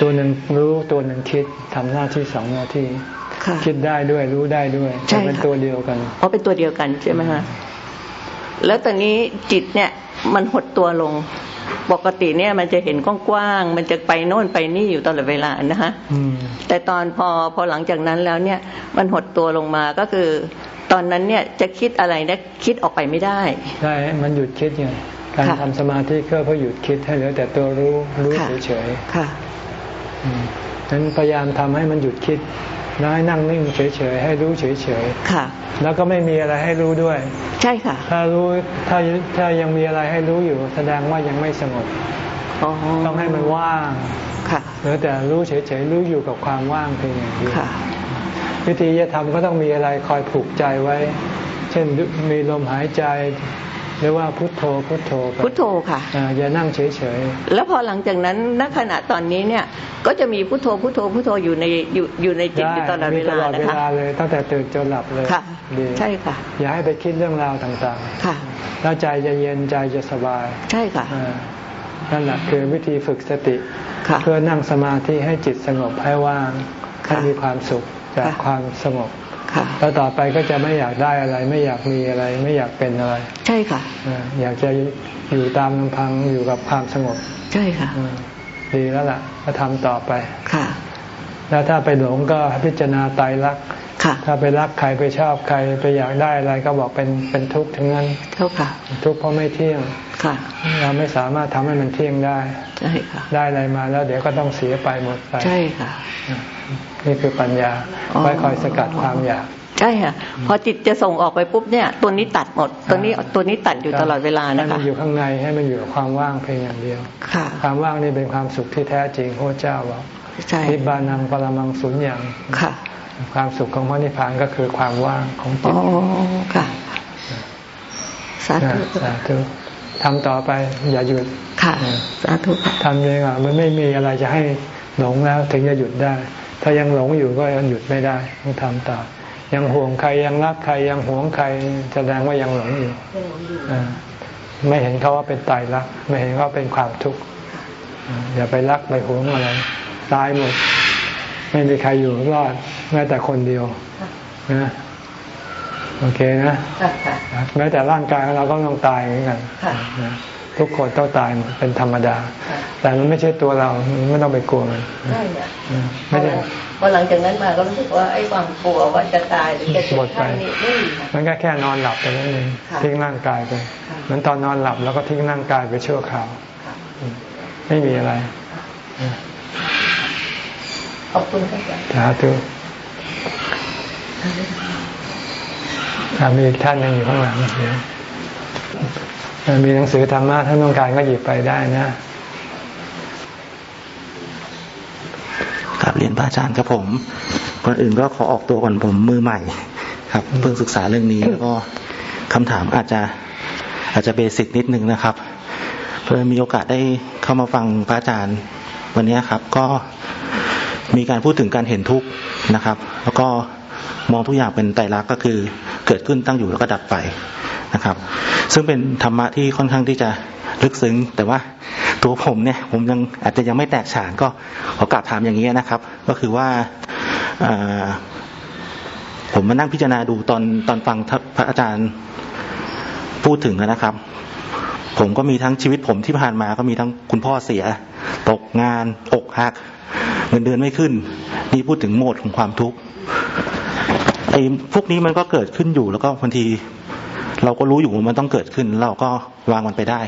ตัวหนึ่งรู้ตัวหนึ่งคิดทำหน้าที่สองหน้าที่ คิดได้ด้วยรู้ได้ด้วยใช่เป็นตัวเดียวกันอ๋อเป็นตัวเดียวกันใช่ไหมคะแล้วตอนนี้จิตเนี่ยมันหดตัวลงปกติเนี่ยมันจะเห็นกว้างๆ มันจะไปโน่นไปนี่อยู่ตลอดเวลานะฮะอืมแต่ตอนพอพอหลังจากนั้นแล้วเนี่ยมันหดตัวลงมาก็คือ ตอนนั้นเนี่ยจะคิดอะไรนะคิดออกไปไม่ได้ ใช่ มันหยุดคิดไง การค่ะทำสมาธิก็เพื่อหยุดคิดให้เหลือแต่ตัวรู้รู้ค่ะเฉยค่ะๆอืมนั้นพยายามทำให้มันหยุดคิดแล้วให้นั่งนิ่งเฉยๆให้รู้เฉยค่ะๆแล้วก็ไม่มีอะไรให้รู้ด้วย ใช่ค่ะ ถ้ารู้ถ้าถ้ายังมีอะไรให้รู้อยู่ แสดงว่ายังไม่สงบอ๋อต้องให้มันว่างค่ะเหลือแต่รู้เฉยๆรู้อยู่กับความว่างเพียงอย่างเดียวค่ะวิธีจะทำก็ต้องมีอะไรคอยผูกใจไว้ เช่นมีลมหายใจ หรือว่าพุทโธพุทโธไปพุทโธค่ะอ่าอย่านั่งเฉยแล้วพอหลังจากนั้นณขณะตอนนี้เนี่ยก็จะมีพุทโธพุทโธพุทโธอยู่ในอยู่อยู่ในๆจิตได้อยู่ตลอดมีเวตลาลอดนะเวคะลาเลยตั้งแต่ตื่นจนหลับเลยค่ะดีใช่ค่ะ อย่าให้ไปคิดเรื่องราวต่างค่ะๆแล้วใจจะเย็นใจจะสบาย ใช่ค่ะอ่านั่นแหละคือวิธีฝึกสติค่ะเพื่อนั่งสมาธิให้จิตสงบให้ว่างให้ค่ะมีความสุขจากค่ะความสงบค่ะ แล้วต่อไปก็จะไม่อยากได้อะไร ไม่อยากมีอะไร ไม่อยากเป็นอะไร ใช่ค่ะอ่าอยากจะอยู่ตามลำพังอยู่กับความสงบ ใช่ค่ะอ่าดีแล้วล่ะก็ทำต่อไปค่ะ แล้วถ้าไปหลงก็พิจารณาไตรลักษณ์ค่ะ ถ้าไปรักใครไปชอบใครไปอยากได้อะไรก็บอกเป็นเป็นทุกข์ทั้งนั้นเท่าค่ะทุกข์เพราะไม่เที่ยงค่ะ เราไม่สามารถทำให้มันเที่ยงได้ใช่ค่ะได้อะไรมาแล้วเดี๋ยวก็ต้องเสียไปหมดไปใช่ค่ะ นี่คือปัญญาอ๋อไว้คอยสกัดความอยากใช่ค่ะพอจิตจะส่งออกไปปุ๊บเนี่ยตัวนี้ตัดหมดตัวนี้ตัวนี้ตัดอยู่ตลอดเวลาให้นะมัคะนอยู่ข้างในให้มันอยู่กับความว่างเพียงอย่างเดียวค่ะ ความว่างนี่เป็นความสุขที่แท้จริงพระเจ้าบอกใช่นิบานังปรมังสุญญ์ค่ะ ความสุขของพระนิพพานก็คือความว่างของจิอ๋ตอค่ะสานะธุสาธุทำต่อไปอย่าหยุดค่ะสาธุค่ะทำยังไงมันไม่มีอะไรจะให้หลงแล้วถึงจะหยุดได้ ถ้ายังหลงอยู่ก็ยังหยุดไม่ได้ต้องทำต่อ ยังห่วงใครยังรักใครยังหวงใครแสดงว่ายังหลงอยู่อ่าไม่เห็นเขาว่าเป็นตายรัก ไม่เห็นเขาเป็นความทุกข์อ่าอย่าไปรักไปหวงอะไร ตายหมด ไม่มีใครอยู่รอดแม้แต่คนเดียวนะโอเคนะค่ะค่ะแม้แต่ร่างกายของเราก็ต้องตายเหมือนกันค่ะนะทุกคนต้องตายหมดเป็นธรรมดาค่ะแต่มันไม่ใช่ตัวเราไม่ต้องไปกลัวมันใช่เนี่ยอืมไม่ใช่พอหลังจากนั้นมาก็รู้สึกว่าไอ้ความกลัวว่าจะตายหรือจะเจ็หมบดไปไข้นี่ไม่มีค่ะมันก็แค่นอนหลับไปนั่นเองค่ะทิ้งร่างกายไปค่ะเหมือนตอนนอนหลับแล้วก็ทิ้งร่างกายไปชั่วคราวค่ะอืมไม่มีอะไร ขอบคุณค่ะอาจารย์สาธุอ่ามีอีกท่านหนึงอยู่ข้างหลังเดี๋ยวอ่ามีหนังสือธรรมะท่านต้องการก็หยิบไปได้นะกราบเรียนพระอาจารย์ครับผมก่อนอื่นก็ขอออกตัวก่อนผมมือใหม่ ครับ เพิ่งศึกษาเรื่องนี้แล้วก็คำถามอาจจะอาจจะเบสิกนิดนึงนะครับ เพื่อมีโอกาสได้เข้ามาฟังพระอาจารย์วันนี้ครับ ก็ มีการพูดถึงการเห็นทุกข์นะครับ แล้วก็มองทุกอย่างเป็นไตรลักษณ์ก็คือเกิดขึ้นตั้งอยู่แล้วก็ดับไปนะครับ ซึ่งเป็นธรรมะที่ค่อนข้างที่จะลึกซึ้ง แต่ว่าตัวผมเนี่ยผมยังอาจจะยังไม่แตกฉานก็ขอกราบถามอย่างนี้นะครับ ก็คือว่าอ่าผมมานั่งพิจารณาดูตอนตอนฟังพระอาจารย์พูดถึงนะครับ ผมก็มีทั้งชีวิตผมที่ผ่านมาก็มีทั้งคุณพ่อเสีย ตกงานอกหัก เงินเดือนไม่ขึ้น นี่พูดถึงโหมดของความทุกข์ไอ้พวกนี้มันก็เกิดขึ้นอยู่แล้วก็บางที เราก็รู้อยู่ว่ามันต้องเกิดขึ้น เราก็วางมันไปได้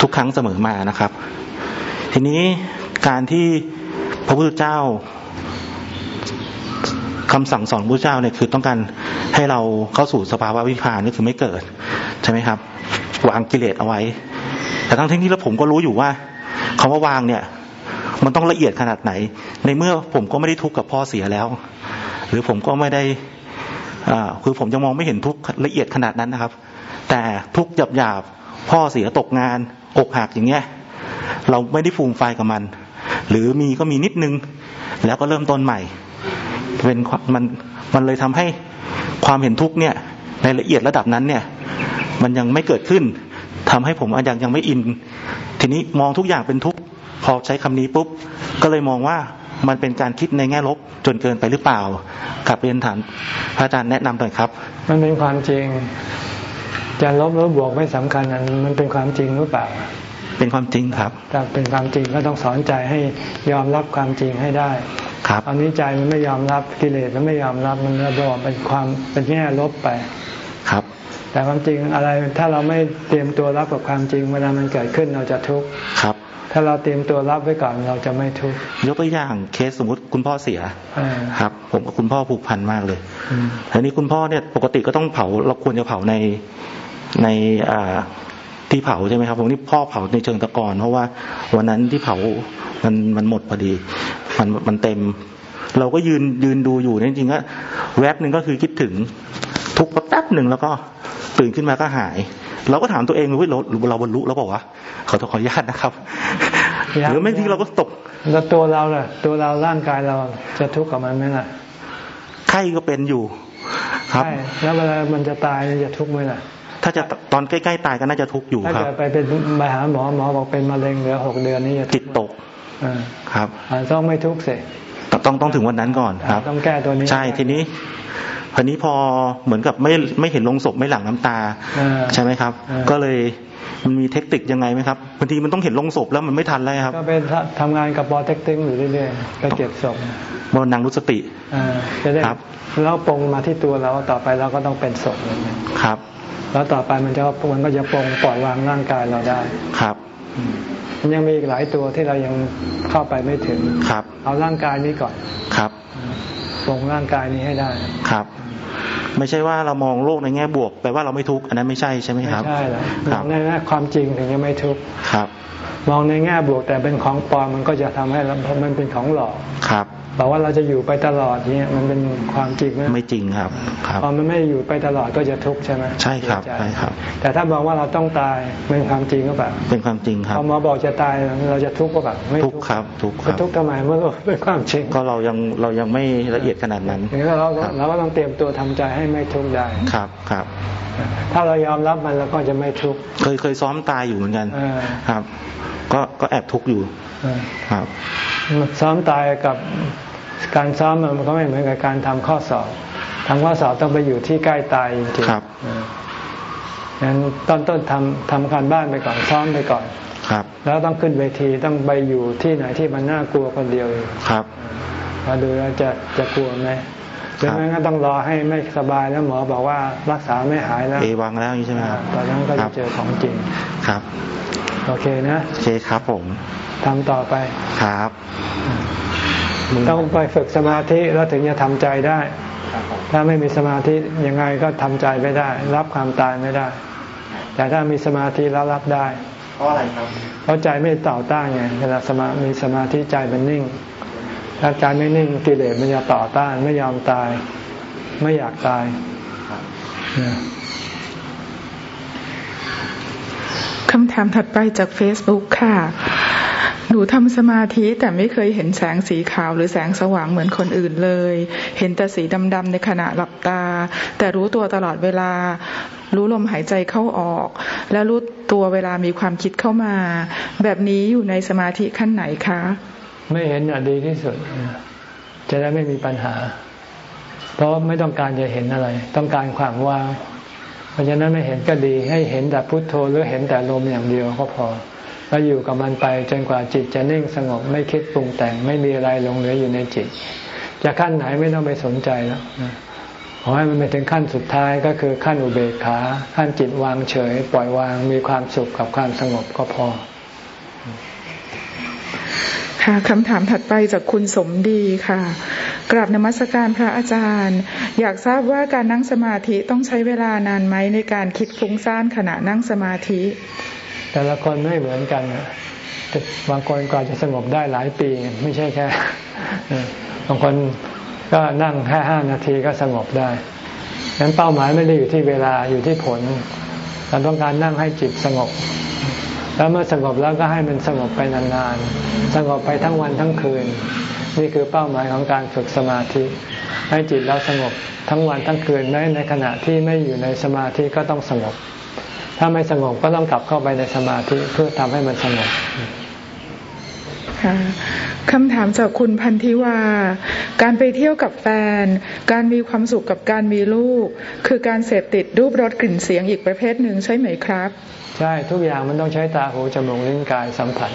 ทุกครั้งเสมอมานะครับ ทีนี้การที่พระพุทธเจ้าคำสั่งสอนพระเจ้าเนี่ยคือต้องการให้เราเข้าสู่สภาวะวิพานก็คือไม่เกิด ใช่ไหมครับ วางกิเลสเอาไว้ แต่ทั้งที่นี้แล้วผมก็รู้อยู่ว่าคำว่าวางเนี่ย มันต้องละเอียดขนาดไหน ในเมื่อผมก็ไม่ได้ทุกข์กับพ่อเสียแล้ว หรือผมก็ไม่ได้อ่าคือผมจะมองไม่เห็นทุกข์ละเอียดขนาดนั้นนะครับ แต่ทุกข์หยาบๆพ่อเสียตกงาน อกหักอย่างเงี้ย เราไม่ได้ฟูมไฟกับมัน หรือมีก็มีนิดนึง แล้วก็เริ่มต้นใหม่ เป็นมันมันเลยทำให้ความเห็นทุกข์เนี่ย ในละเอียดระดับนั้นเนี่ย มันยังไม่เกิดขึ้นทำให้ผมอาจยังยังไม่อิน ทีนี้มองทุกอย่างเป็นทุกข์ พอใช้คำนี้ปุ๊บ ก็เลยมองว่ามันเป็นการคิดในแง่ลบจนเกินไปหรือเปล่ากลับเรียนถามพระอาจารย์แนะนำหน่อยครับ มันเป็นความจริงจะลบหรือบวกไม่สำคัญอันมันเป็นความจริงหรือเปล่า เป็นความจริงครับถ้าเป็นความจริงก็ต้องสอนใจให้ยอมรับความจริงให้ได้ ครับตอนนี้ใจมันไม่ยอมรับกิเลสมันไม่ยอมรับมันระบอบเป็นความเป็นแง่ลบไป ครับ แต่ความจริงอะไรถ้าเราไม่เตรียมตัวรับกับความจริงเวลามันเกิดขึ้นเราจะทุกข์ ครับ ถ้าเราเตรียมตัวรับไว้ก่อนเราจะไม่ทุกข์ยกตัวอย่างเคสสมมติคุณพ่อเสียอ่าครับ ผมกับคุณพ่อผูกพันมากเลยอืมทีนี้คุณพ่อเนี่ยปกติก็ต้องเผาเราควรจะเผาในในอ่าที่เผาใช่ไหมครับผมนี่พ่อเผาในเชิงตะกอนเพราะว่าวันนั้นที่เผามันมันหมดพอดี มันมันเต็ม เราก็ยืนยืนดูอยู่เนี่ยจริงๆก็แวบหนึ่งก็คือคิดถึงทุกแป๊บหนึ่งแล้วก็ตื่นขึ้นมาก็หาย เราก็ถามตัวเองว่าเราเราบรรลุแล้วบอกว่าขอขออนุญาตนะครับหรือไม่ที่เราก็ตก แล้วตัวเราล่ะ ตัวเราร่างกายเราจะทุกข์กับมันไหมล่ะไข้ก็เป็นอยู่ ครับใช่แล้วเวลามันจะตายจะทุกข์ไหมล่ะถ้าจะตอนใกล้ๆตายก็น่าจะทุกข์อยู่ถ้าครับเกิดไปเป็นไปหาหมอหมอบอกเป็นมะเร็งเหลือหกเดือนนี่จะจิตตกอ่าครับอ่าต้องไม่ทุกข์สิต้อง ต้องต้องถึงวันนั้นก่อนครับ ต้องแก้ตัวนี้ใช่ทีนี้ทีนี้พอเหมือนกับไม่ไม่เห็นลงศพไม่หลั่งน้ำตาอ่าใช่ไหมครับอ่าก็เลยมันมีเทคนิคยังไงไหมครับบางทีมันต้องเห็นลงศพแล้วมันไม่ทันแล้วครับ ก็ไปทำงานกับปอเต็กตึงอยู่เรื่อยๆก็เก็บศพบนนังรุสติอ่าจะได้ครับแล้วปรงมาที่ตัวเราต่อไปเราก็ต้องเป็นศพเลยครับ แล้วต่อไปมันจะมันก็จะปรงปล่อยวางร่างกายเราได้ครับ มันยังมีอีกหลายตัวที่เรายังเข้าไปไม่ถึงครับ เอาร่างกายนี้ก่อนครับปรงร่างกายนี้ให้ได้ครับ ไม่ใช่ว่าเรามองโลกในแง่บวกแปลว่าเราไม่ทุกข์อันนั้นไม่ใช่ใช่ไหมไม่ครับใช่หรอกมครัอบงในแง่ความจริงถึงจะไม่ทุกข์ครับ มองในแง่บวกแต่เป็นของปลอมมันก็จะทำให้เราเพราะมันเป็นของหลอกครับบอกว่าเราจะอยู่ไปตลอดเนี่ยมันเป็นความจริงไหมไม่จริงครับครับพอมันไม่อยู่ไปตลอดก็จะทุกข์ใช่ไหมใช่ครับเสียจใช่ครับ แต่ถ้าบอกว่าเราต้องตายเป็นความจริงก็แบบเป็นความจริงครัพบอหมอบอกจะตายเราจะทุกข์ก็แบบไม่ทุกข์ครับทุกข์คจะรับทุกข์ทำไมเมื่อเป็นความจริงก็เรายังเรายังไม่ละเอียดขนาดนั้นอย่างนี้เราก็ครับเราก็ต้องเตรียมตัวทำใจให้ไม่ทุกข์ได้ครับครับ ถ้าเรายอมรับมันเราก็จะไม่ทุกข์เคยเคยซ้อมตายอยู่เหมือนกันเออครับ ก็ก็แอบทุกข์อยู่เออครับ ซ้อมตายกับการซ้อมมันก็ไม่เหมือนกับการทำข้อสอบทำข้อสอบต้องไปอยู่ที่ใกล้ตายจริงๆครับเอองั้นต้นต้นทำทำการบ้านไปก่อนซ้อมไปก่อนครับ แล้วต้องขึ้นเวทีต้องไปอยู่ที่ไหนที่มันน่ากลัวคนเดียวอยู่ครับมาดูแล้วจะจะกลัวไหม หรือไม่งั้นต้องรอให้ไม่สบายแล้วหมอบอกว่ารักษาไม่หายแล้ว เอวังแล้วอย่างนี้ใช่ไหมครับตอนนั้นก็คจะรับเจอของจริงครับ โอเคนะโอเคครับผมทำต่อไปครับต้องไปฝึกสมาธิแล้วถึงจะทำใจได้ ถ้าไม่มีสมาธิยังไงก็ทำใจไม่ได้ รับความตายไม่ได้ แต่ถ้ามีสมาธิแล้วรับได้ เพราะอะไรครับ เพราะใจไม่ต่อต้านไงเวลาสมามีสมาธิใจมันนิ่ง ถ้าใจไม่นิ่งกิเลสมันจะต่อต้านไม่ยอมตาย ไม่อยากตายคำถามถัดไปจาก Facebook ค่ะ หนูทำสมาธิแต่ไม่เคยเห็นแสงสีขาวหรือแสงสว่างเหมือนคนอื่นเลย เห็นแต่สีดำๆในขณะหลับตา แต่รู้ตัวตลอดเวลา รู้ลมหายใจเข้าออก และรู้ตัวเวลามีความคิดเข้ามา แบบนี้อยู่ในสมาธิขั้นไหนคะ ไม่เห็นอะดีที่สุด จะได้ไม่มีปัญหา เพราะไม่ต้องการจะเห็นอะไร ต้องการความว่างเพราะฉะนั้นไม่เห็นก็ดี ให้เห็นแต่พุทโธหรือเห็นแต่ลมอย่างเดียวก็พอแล้วอยู่กับมันไปจนกว่าจิตจะนิ่งสงบไม่คิดปรุงแต่ง ไม่มีอะไรหลงเหลืออยู่ในจิต จะขั้นไหนไม่ต้องไปสนใจแล้วขอให้มันไปถึงขั้นสุดท้ายก็คือขั้นอุเบกขา ขั้นจิตวางเฉย ปล่อยวางมีความสุขกับความสงบก็พอ ค่ะคำถามถัดไปจากคุณสมดีค่ะ กราบนมัสการพระอาจารย์ อยากทราบว่าการนั่งสมาธิต้องใช้เวลานานไหมในการคิดฟุ้งซ่านขณะนั่งสมาธิ แต่ละคนไม่เหมือนกันบางคนกว่าจะสงบได้หลายปีไม่ใช่แค่บางคนก็นั่งแค่ห้านาทีก็สงบได้ฉะนั้นเป้าหมายไม่ได้อยู่ที่เวลาอยู่ที่ผลเราต้องการนั่งให้จิตสงบ แล้วเมื่อสงบแล้วก็ให้มันสงบไปนานๆ สงบไปทั้งวันทั้งคืน นี่คือเป้าหมายของการฝึกสมาธิ ให้จิตเราสงบทั้งวันทั้งคืนแม้ในขณะที่ไม่อยู่ในสมาธิก็ต้องสงบ ถ้าไม่สงบก็ต้องกลับเข้าไปในสมาธิเพื่อทำให้มันสงบค่ะคำถามจากคุณพันธิวา การไปเที่ยวกับแฟน การมีความสุขกับการมีลูก คือการเสพติดรูปรสกลิ่นเสียงอีกประเภทหนึ่งใช่ไหมครับ ใช่ทุกอย่างมันต้องใช้ตาหูจมูกลิ้นกายสัมผัส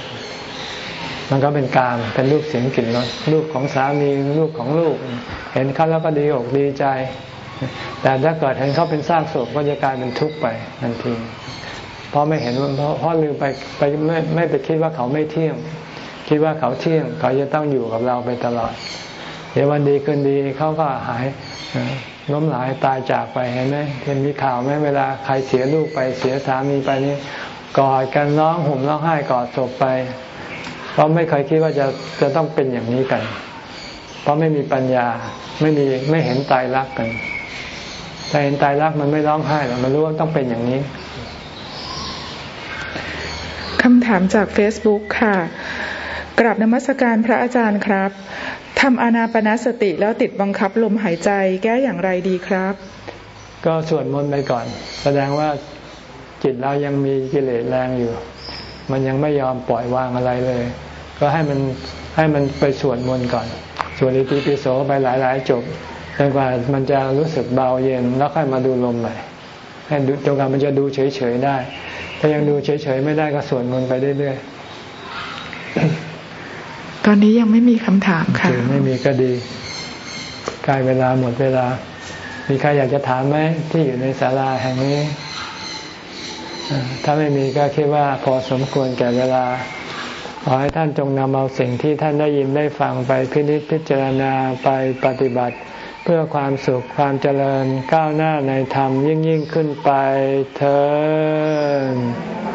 มันก็เป็นกามเป็นรูปเสียงกลิ่นรสรูปของสามีรูปของลูก เห็นเขาแล้วก็ดีอกดีใจ แต่ถ้าเกิดเห็นเขาเป็นสร้างศพก็จะกลายเป็นทุกข์ไปทันทีเพราะไม่เห็นเพราะเพราะลืมไปไปไม่ไม่ไปคิดว่าเขาไม่เที่ยงคิดว่าเขาเที่ยงเขาจะต้องอยู่กับเราไปตลอด เดี๋ยววันดีคืนดีเขาก็หาย ล้มหลายตายจากไปเห็นไหมเห็นมีข่าวไหมเวลาใครเสียลูกไปเสียสามีไปนี่กอดกันร้องห่มร้องไห้กอดศพไป เพราะไม่เคยคิดว่าจะจะต้องเป็นอย่างนี้กัน เพราะไม่มีปัญญาไม่มีไม่เห็นตายรักกันถ้าเห็นตายรักมันไม่ร้องไห้หรอกมันรู้ว่าต้องเป็นอย่างนี้คำถามจาก Facebook ค่ะ กราบนมัสการพระอาจารย์ครับ ทำอานาปนาสติแล้วติดบังคับลมหายใจแก้อย่างไรดีครับ ก็สวดมนต์ไปก่อน แสดงว่าจิตเรายังมีกิเลสแรงอยู่ มันยังไม่ยอมปล่อยวางอะไรเลย ก็ให้มันให้มันไปสวดมนต์ก่อนสวดอิติปิโสไปหลาย ๆ จบจนกว่ามันจะรู้สึกเบาเย็นแล้วค่อยมาดูลมใหม่ให้ดูจนกว่ามันจะดูเฉย ๆ ได้ ถ้ายังดูเฉย ๆ ไม่ได้ก็สวดมนต์ไปเรื่อย ตอนนี้ยังไม่มีคำถามค่ะถึงไม่มีก็ดีกล้เวลาหมดเวลา มีใครอยากจะถามไหมที่อยู่ในศาลาแห่งนี้ ถ้าไม่มีก็คิดว่าพอสมควรแก่เวลา ขอให้ท่านจงนำเอาสิ่งที่ท่านได้ยินได้ฟังไปพินิจพิจารณาไปปฏิบัติ เพื่อความสุขความเจริญก้าวหน้าในธรรมยิ่งยิ่งขึ้นไปเธอ